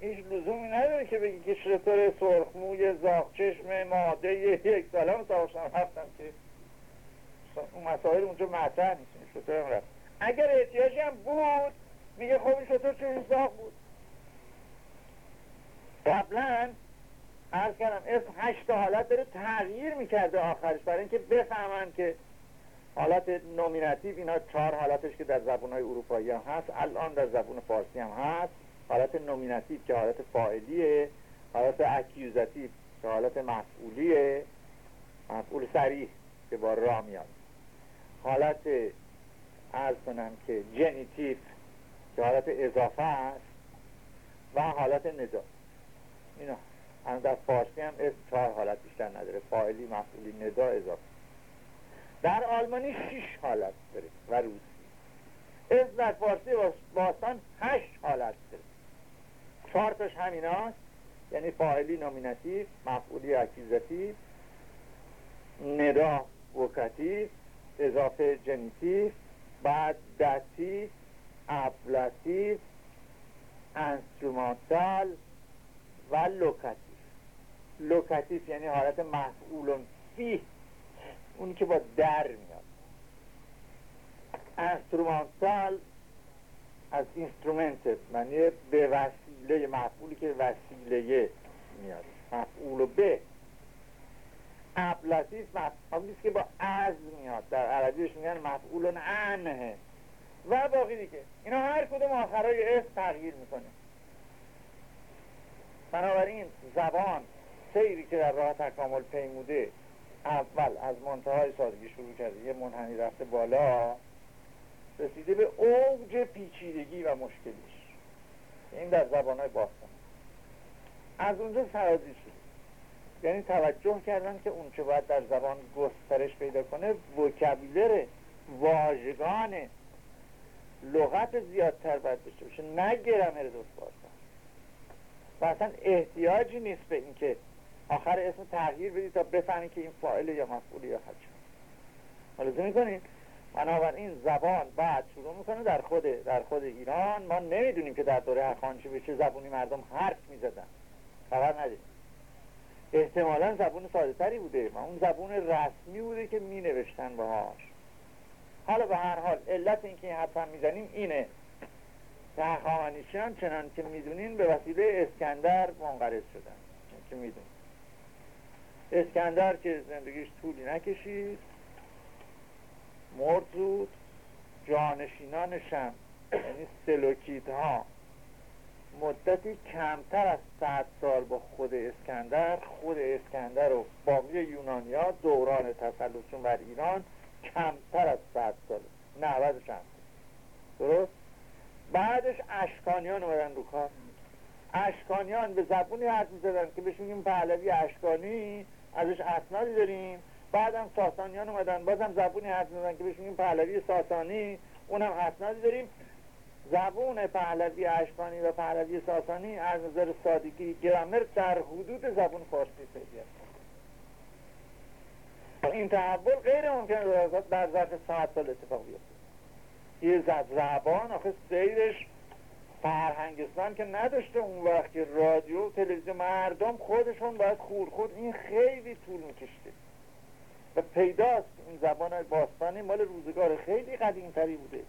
هیچ لزومی نداره که بگی که شطور سرخموی زاغچشم ماده یک سالم سوار شدم رفتم که اون مسائل اونجا مطرح نیست شطور هم رفت. اگر احتیاجی هم بود میگه خب این شطور چه ساخت بود. قبلا عرض کردم اسم هشت حالت داره تغییر می‌کرده آخرش برای اینکه بفهمن که حالت nominatif اینا چهار حالتش که در زبون های اروپایی هم هست الان در زبون فارسی هم هست. حالت nominatif که حالت فاعلیه حالت accusatif که حالت مفعولیه مفعول صریح که با را میاد. حالت عرض کنم که génitif که حالت اضافه است و حالت ندا اینا هم در فارسی هم اسم چهار حالت بیشتر نداره. فاعلی مفعولی ندا اضافه. در آلمانی شش حالت داره و روسی. اسم در فارسی باستان هشت حالت داره. چهار تاش همیناست یعنی فاعلی nominatif مفعولی accusatif ندا vocatif اضافه génitif بعد datif ablatif instrumental و locatif. locatif یعنی حالت مفعول فی اونی که با در میاد. instrumental از instrument معنی به وسیله مفعولی که وسیله میاد. مفعول به. ابلسیس مفعولی که با از میاد. در عربیش میگن مفعول عنه و باقی دیگه. اینا هر کدوم آخرای اسم تغییر می‌کنه. بنابراین زبان سیری که در راه تکامل پیموده اول از منتهای سادگی شروع کرده یه منحنی رفته بالا. رسیده به اوج پیچیدگی و مشکلیش. این در زبان های باستان. از اونجا سرازی شد یعنی توجه کردن که اون چه باید در زبان گسترش پیدا کنه وکبیلر واژگان لغت زیادتر باید داشته باشه. نه گرامر دوست باستان. و اصلا احتیاجی نیست به اینکه آخر اسم تغییر بدید تا بفهمی که این فاعل یا مفعول یا حالا می‌کنید بنابراین زبان بعد شروع می‌کنه در خود در خود ایران. ما نمی‌دونیم که در دوره هخانچی به چه زبونی مردم حرف می‌زدن. خبر نداریم. احتمالا زبون ساده تری بوده. و اون زبون رسمی بوده که می نوشتن باهاش. حالا به هر حال علت اینکه این حرف می‌زنیم اینه. که هخامنشیان چنان که می‌دونین به وسیله اسکندر منقرض شدن. که می‌دونین. اسکندر که زندگیش طولی نکشید. مرد زود شم یعنی سلوکیت ها مدتی کمتر از صد سال با خود اسکندر خود اسکندر و باقی یونانیا دوران تسلطشون بر ایران کمتر از صد سال. نوز چند درست؟ بعدش اشکانیان اومدن رو کار. اشکانیان به زبونی حرف می‌زدن که بهش میگیم پهلوی اشکانی ازش اسنادی داریم. بعدم ساسانیان اومدن بازم زبونی حرف می‌زدن که بهش میگیم پهلوی ساسانی اونم اسنادی داریم. زبون پهلوی اشکانی و پهلوی ساسانی از نظر سادگی گرامر در حدود زبون فارسی پیدا این تحول غیر ممکن در ظرف ساعت سال اتفاق بیفته. یه زبان آخه سیرش فرهنگستان که نداشته اون وقت رادیو تلویزیون مردم خودشون باید خور خود این خیلی طول میکشته. و پیداست این زبان باستانی مال روزگار خیلی قدیمتری بوده.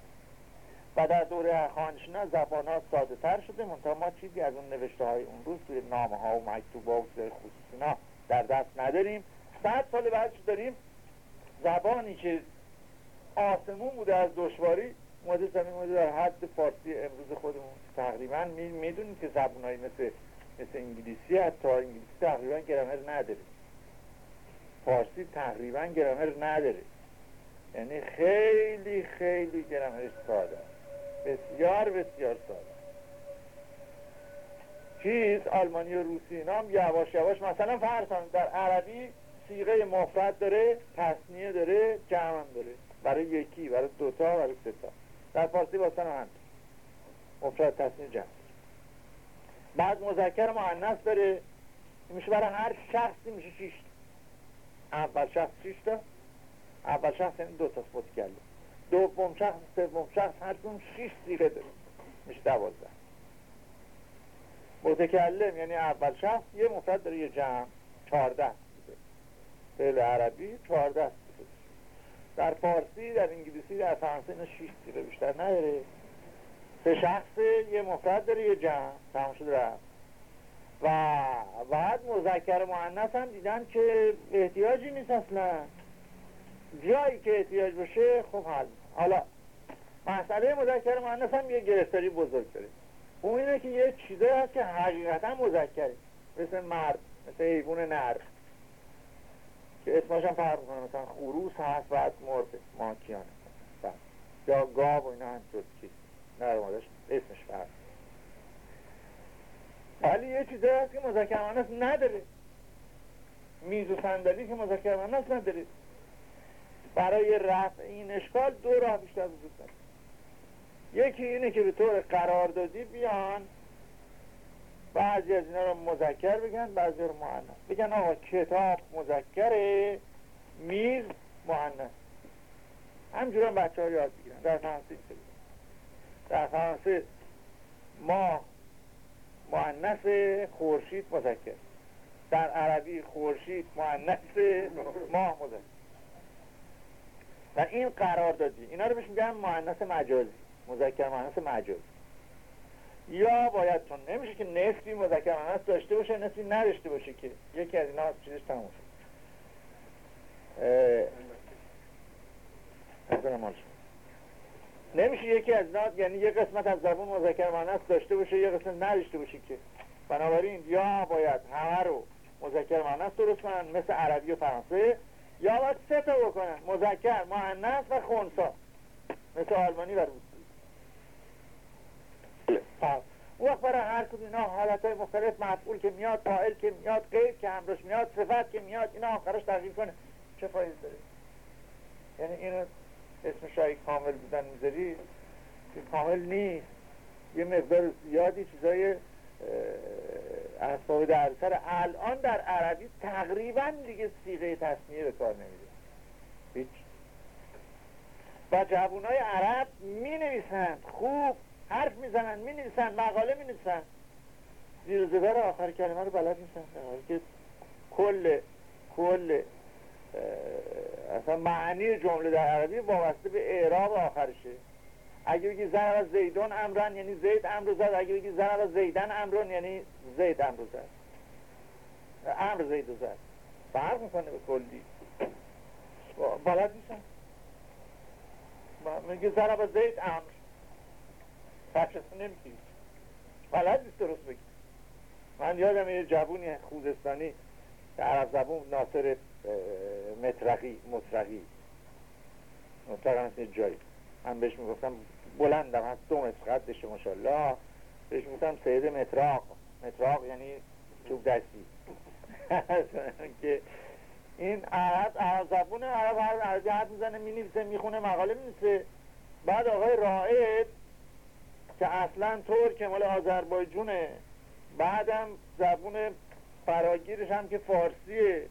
و در دوره خانشنا زبان ها ساده تر شده منتها ما چیزی از اون نوشته های اون روز توی نامه ها و مکتوب ها و خصوصینا در دست نداریم. صد سال بعدش داریم زبانی که آسمون بوده از دشواری اومده زمین اومده در حد فارسی امروز خودمون تقریبا می‌دونیم که زبونهایی مثل مثل انگلیسی حتی انگلیسی تقریبا گرامر نداره. فارسی تقریبا گرامر نداره. یعنی خیلی خیلی گرامرش ساده. بسیار بسیار ساده. چیز آلمانی و روسی نام یواش یواش مثلا فرض در عربی سیغه مفرد داره تصنیه داره جمع داره. برای یکی برای دوتا برای ستا در فارسی باستان هم مفرد تصنیه جمع. بعد مذکر مؤنث داره. میشه برای هر شخصی میشه شیش اول شخص شیش تا اول شخص یعنی دو تا سپوت کرده دوم شخص سوم شخص هر کدوم شیش سیغه داره. میشه دوازده. متکلم یعنی اول شخص یه مفرد داره یه جمع. چهارده. فعل عربی چهارده. در فارسی در انگلیسی در فرانسه اینا شیش سیغه بیشتر نداره. سه شخص یه مفرد داره یه جمع. تمام شده و بعد مذکر مؤنث هم دیدن که احتیاجی نیست اصلا. جایی که احتیاج باشه خب حل. حالا مسئله مذکر مؤنث هم یه گرفتاری بزرگ داره. اون اینه که یه چیزی هست که حقیقتا مذکره. مثل مرد مثل حیوان نر که اسمش هم فرق کنه مثلا خروس هست بعد مرده. ماکیانه. بله. یا گاو و اینا هم چیز. نر اسمش فرق. ولی یه چیزی هست که مذکر مؤنث نداره. میز و صندلی که مذکر مؤنث نداره. برای رفع این اشکال دو راه بیشتر وجود داره. یکی اینه که به طور قراردادی بیان. بعضی از اینا رو مذکر بگن بعضی رو مؤنث. بگن آقا کتاب مذکره میز مؤنث. همجور هم بچه ها یاد بگیرن در فرانسه در فرانسه ما مؤنث خورشید مذکر. در عربی خورشید مؤنث ماه مذکر. و این قرار دادی. اینا رو بهش میگن مؤنث مجازی مذکر مؤنث مجاز. یا باید چون نمیشه که نصفی مذکر مؤنث داشته باشه نصفی نداشته باشه که یکی از اینا چیزش تموم شد. نمیشه یکی از اینا یعنی یه قسمت از زبون مذکر مؤنث داشته باشه یه قسمت نداشته باشه که. بنابراین یا باید همه رو مذکر مؤنث درست کنن مثل عربی و فرانسه یا باید سه تا بکنن. مذکر مؤنث و خونسا. مثل آلمانی و روسی. خب. وقت برای هر کدوم اینا حالت های مختلف مفعول که میاد فاعل که میاد غیر که همراش میاد صفت که میاد اینا آخرش تغییر کنه. چه فایده داره؟ یعنی اینو اسم شایی کامل بودن می‌ذاری که کامل نیست. یه مقدار زیادی چیزای اسباب در سر. الان در عربی تقریبا دیگه سیغه تصمیه به کار نمیده هیچ. و جوانای عرب می نویسند خوب حرف می‌زنن می نویسند مقاله می نویسند زیر زبر آخر کلمه رو بلد نیستن. که کل کل اصلا معنی جمله در عربی وابسته به اعراب آخرشه. اگه بگی زن و زیدون امرن یعنی زید امر زد. اگه بگی زن و زیدن امرون یعنی زید امر زد. امر زید زد. فرق می‌کنه به کلی. بلد نیستن میگه زن و زید امر. بچه‌تون نمیگی بلد نیست درست بگی. من یادم یه جوونی خوزستانی عرب زبون ناصر مترقی مترقی مترقی مثل جایی. من بهش می‌گفتم بلندم هست دو متر قدشه ماشاءالله. بهش می‌گفتم سید متراق متراق یعنی چوب دستی. که این عرب عرب زبون عرب عرب عربی حرف می‌زنه می‌نویسه می‌خونه مقاله می‌نویسه. بعد آقای رائد که اصلا که مال آذربایجونه بعدم زبون فراگیرش هم که فارسیه.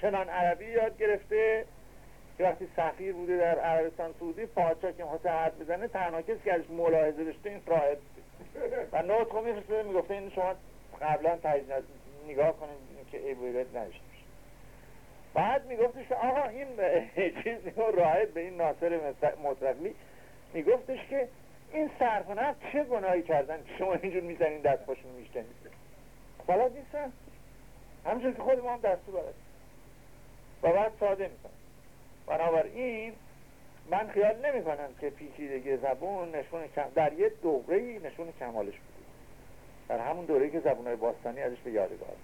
چنان عربی یاد گرفته که وقتی سفیر بوده در عربستان سعودی پادشاه که حسه حرف بزنه تنها کسی که ازش ملاحظه داشته این راهب و نطق میفرسته می‌گفته این شما قبلا تایید نگاه کنید که ای باید نشته بعد میگفتش که آقا این چیزی راهب به این ناصر مطرقلی میگفتش که این صرف چه گناهی کردن؟ شما اینجور می‌زنین دست پاشون میشتنید بلد نیستن؟ همچون که خود ما هم دستو بلد و بعد ساده می‌کنن بنابراین من خیال نمی کنم که پیچیدگی زبون نشون کم در یه دوره نشون کمالش بود در همون دوره که زبون باستانی ازش به یادگار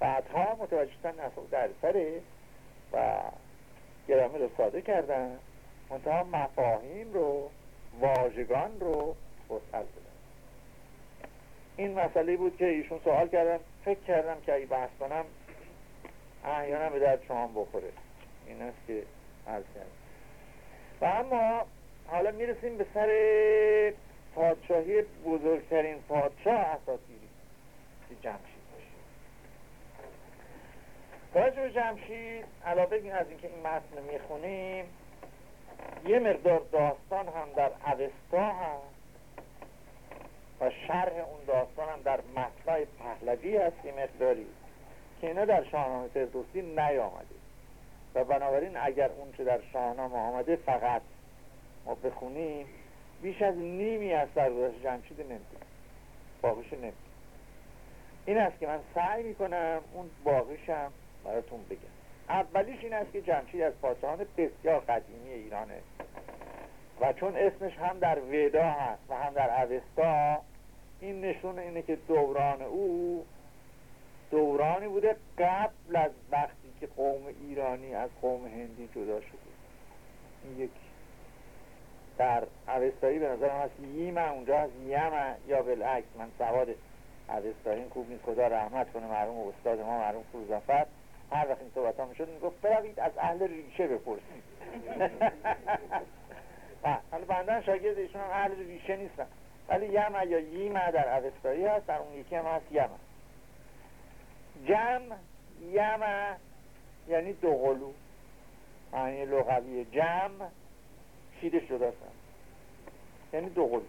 بعدها متوجه شدن در سره و گرامی رو ساده کردن منتها مفاهیم رو واژگان رو وسعت بدن. این مسئله بود که ایشون سوال کردن فکر کردم که اگه بحث کنم احیانا به درد شما بخوره. این است که عرض کرد و اما حالا می‌رسیم به سر پادشاهی بزرگترین پادشاه اساطیری که جمشید باشه. به جمشید علاوه از اینکه این متن می‌خونیم یه مقدار داستان هم در اوستا هست و شرح اون داستان هم در مطلع پهلوی هست یه مقداری. که اینا در شاهنامه فردوسی نیامده. و بنابراین اگر اون چه در شاهنامه آمده فقط ما بخونیم بیش از نیمی از سرگذشت جمشید نمی‌دونیم باقیش نمی‌دونیم این است که من سعی می‌کنم اون باقیشم براتون بگم. اولیش این است که جمشید از پادشاهان بسیار قدیمی ایرانه. و چون اسمش هم در ودا هست و هم در اوستا این نشون اینه که دوران او دورانی بوده قبل از وقتی که قوم ایرانی از قوم هندی جدا شده. این یک در اوستایی به نظر هست ییمه اونجا هست یمه یا بالعکس. من سواد اوستایی خوب نیست. خدا رحمت کنه مرحوم استاد ما مرحوم فروزافر. هر وقت این صحبت ها می‌شد می‌گفت بروید از اهل ریشه بپرسید. حالا بندن شاگرد ایشون هم اهل ریشه نیستن. ولی یمه یا ییمه در اوستایی هست در اون یکی هم هست یمه جم یمه یعنی دوقلو معنی لغوی جم شیده شده است. یعنی دوقلو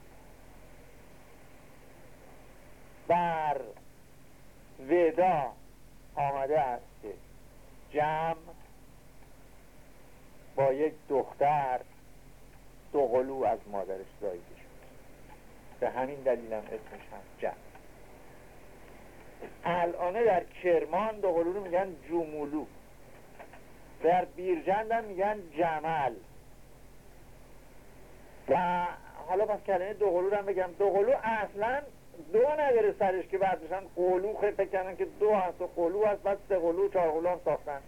در ودا آمده است که جم با یک دختر دوقلو از مادرش زایده شد به همین دلیل هم اسمش هم جمع الانه در کرمان دوقلو رو میگن جمولو در بیرجند هم میگن جمل. و حالا پس کلمه دوقلو هم بگم. دوقلو اصلا دو نداره سرش که بعدشن قلو خیلی فکر که دو هست و قلو هست بعد سه قلو چهار قلو هم ساختن.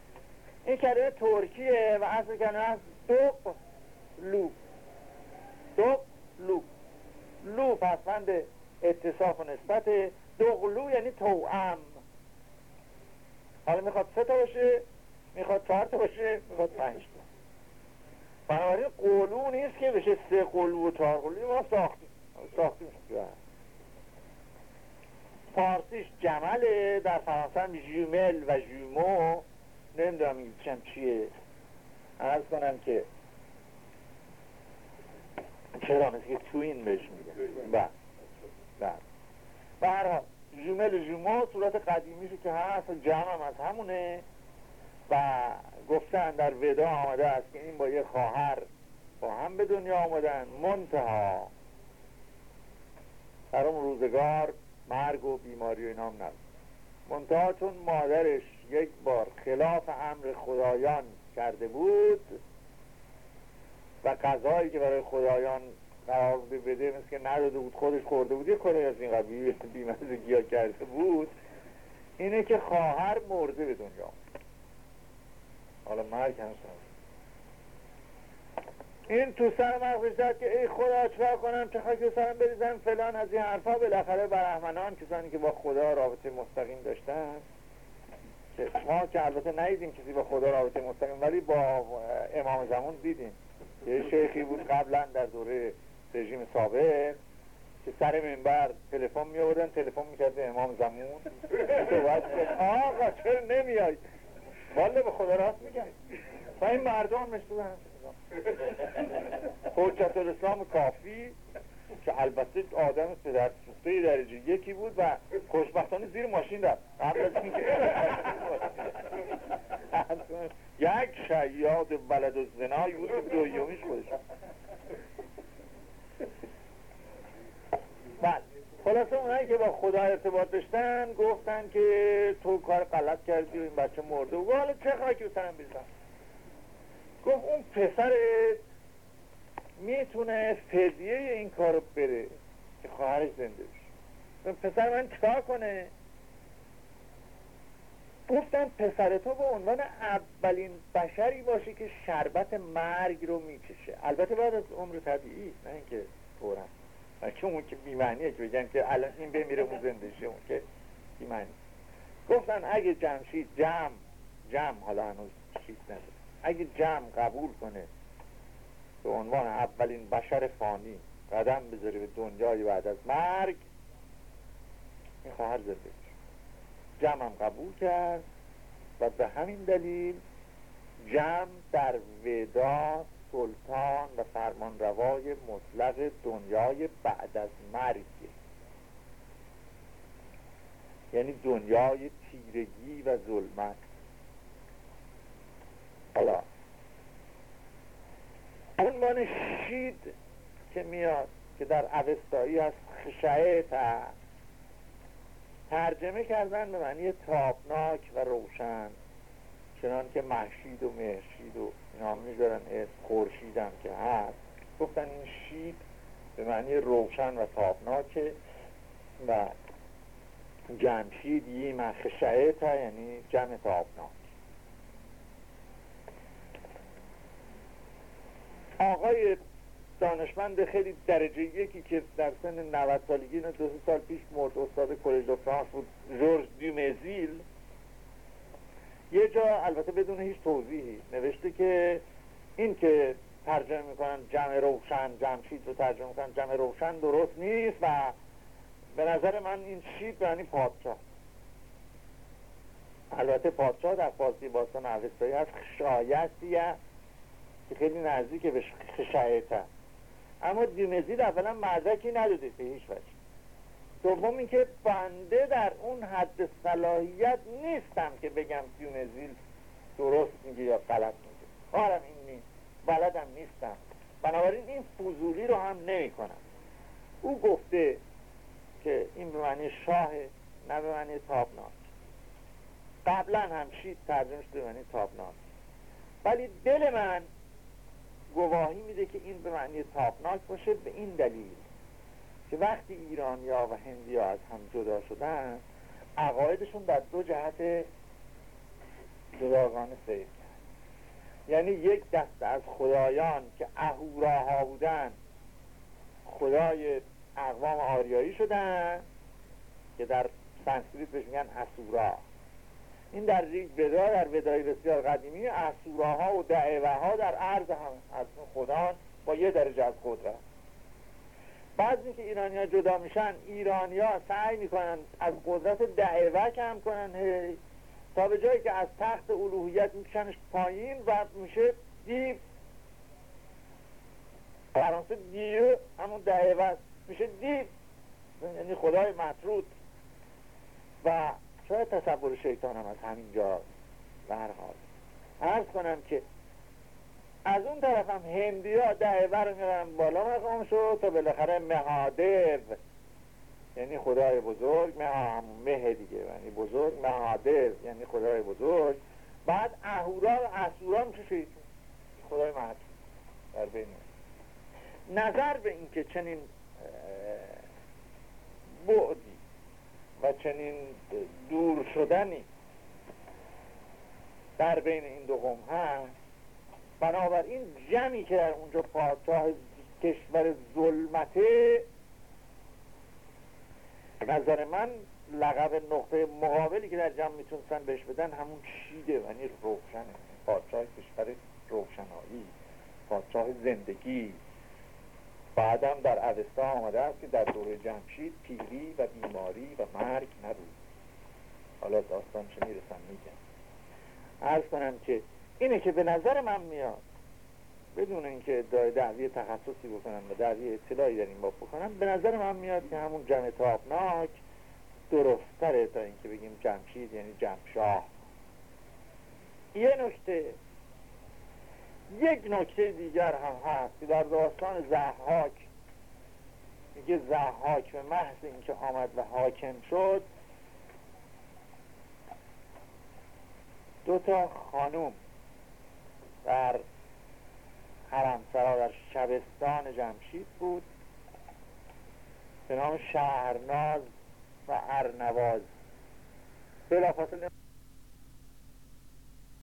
این کلمه ترکیه و اصل کلمه هست دو لو دو لو لو پسفند اتصاف و نسبت دوقلو یعنی توام حالا می‌خواد سه تا باشه می‌خواد چهار تا باشه می‌خواد پنج تا. بنابراین قلو نیست که بشه سه قلو و چهار قلو. ما ساختیم. ساختیم. فارسیش جمله در فرانسه هم جومل و جومو. نمی‌دونم چم چیه. عرض کنم که چرا؟ مثل که توین بهش میگن. هر جومل جومو صورت قدیمیشو که هست جمع هم از همونه و گفتن در ودا آمده است که این با یه خواهر با هم به دنیا آمدن منتها در اون روزگار مرگ و بیماری و اینا هم نبود. منتها چون مادرش یک بار خلاف امر خدایان کرده بود و غذایی که برای خدایان بوده بده مثل که نداده بود خودش خورده بود یه کاری از این قبیل بیمزگی ها کرده بود. اینه که خواهر مرده به دنیا. حالا مرگ هم این تو سر مغزش زد که ای خدا چرا کنم؟ چه خاک سرم بریزم؟ فلان. از این حرفا بالاخره برهمنان کسانی که با خدا رابطه مستقیم داشتن ما که البته ندیدیم کسی با خدا رابطه مستقیم ولی با امام زمان دیدیم. یه شیخی بود قبلا در دوره رژیم سابق که سر منبر تلفن می آوردن تلفن می‌کرد امام زمان صحبت آقا چرا نمیای؟ والا به خدا راست میگن و این مردم مشتون حجت الاسلام کافی که البته آدم پدر سوخته درجه یکی بود و خوشبختانه زیر ماشین رفت. قبل از یک شیاد بلد و زنایی بود دویومیش خودش بله. خلاصه اونایی که با خدا ارتباط داشتن گفتن که تو کار غلط کردی و این بچه مرده. و حالا چه خاکی سرم بیزن گفت اون پسر می‌تونه فدیه این کارو بره که خواهرش زنده بشه. پسر من چکار کنه؟ گفتن پسر تو به عنوان اولین بشری باشه که شربت مرگ رو می‌کشه البته بعد از عمر طبیعی نه اینکه فورا. که اون که بیمعنیه که بگن که الان این بمیره اون زنده شه اون که بیمعنی گفتن اگه جمشید جمع جمع حالا هنوز چیز نداره اگه جمع قبول کنه به عنوان اولین بشر فانی قدم بذاره به دنیای بعد از مرگ این خواهر زنده جمع هم قبول کرد و به همین دلیل جمع در ودا سلطان و فرمان روای مطلق دنیای بعد از مرگ. یعنی دنیای تیرگی و ظلمت. حالا عنوان شید که میاد که در اوستایی هست. خشعه ترجمه کردن به معنی تابناک و روشن چنان که محشید و مهشید و اینا می‌ذارن اسم خورشیدم که هست. گفتن این شید به معنی روشن و تابناکه و جمشید یه مخشعه یعنی جمع تابناک. آقای دانشمند خیلی درجه یکی که در سن 90 سالگی نه دو سال پیش مرد استاد کلج فرانس بود جورج دیومزیل یه جا البته بدون هیچ توضیحی نوشته که این که ترجمه می‌کنن جمع روشن جمشید رو ترجمه می‌کنن جمع روشن درست نیست و به نظر من این شید یعنی پادشاه. البته پادشاه در فارسی باستان اوستایی هست شایستیه که خیلی نزدیک به خشایته. اما دیومزید اولا مدرکی نداده به هیچ وجه. دوم اینکه بنده در اون حد صلاحیت نیستم که بگم دیومزیل درست میگه یا غلط میگه. کارم این نیست. بلدم نیستم. بنابراین این فضولی رو هم نمی کنم او گفته که این به معنی شاه نه به معنی تابناک. قبلا هم شید ترجمه شده به معنی تابناک. ولی دل من گواهی میده که این به معنی تابناک باشه به این دلیل که وقتی ایرانیا و هندیا از هم جدا شدن عقایدشون در دو جهت جداگانه سیر یعنی یک دست از خدایان که اهوراها بودن خدای اقوام آریایی شدن که در سنسکریت بهش میگن اسورا این در ودا در ودای بسیار قدیمی اسوراها و دئوه ها در عرض هم از خدا با یه درجه از قدرت. بعد که ایرانی جدا میشن ایرانی سعی می‌کنن از قدرت دئوه کم کنن هی تا به جایی که از تخت الوهیت میکشنش پایین و میشه دیو. فرانسه Dieu همون دئوه میشه دیو. یعنی خدای مطرود. و شاید تصور شیطان هم از همینجا به هر حال عرض کنم که از اون طرف هم هندی ها دعوه رو بالا مقام شد تا بالاخره مهادو یعنی خدای بزرگ مه مه دیگه. یعنی بزرگ مهادو یعنی خدای بزرگ. بعد اهورا و اسورا میشه شید خدای محد در بین. نظر به اینکه چنین بعدی و چنین دور شدنی در بین این دو قوم هست. بنابراین جمعی که در اونجا پادشاه کشور ظلمته نظر من لقب نقطه مقابلی که در جمع می‌تونستن بهش بدن همون شیده یعنی روشنه پادشاه کشور روشنایی پادشاه زندگی. بعدم در اوستا آمده است که در دوره جمشید پیری و بیماری و مرگ نبود. حالا داستان چه می‌رسم میگم. عرض کنم که اینه که به نظر من میاد بدون اینکه دعوی تخصصی بکنم و دعوی اطلاعی در این باب بکنم به نظر من میاد که همون جمع تابناک درستره تا اینکه بگیم جمشید یعنی جمشاه. یه نکته یک نکته دیگر هم هست که در داستان زحاک میگه زحاک به محض اینکه آمد و حاکم شد دو تا خانوم در حرمسرا در شبستان جمشید بود به نام شهرناز و ارنواز. بلافاصله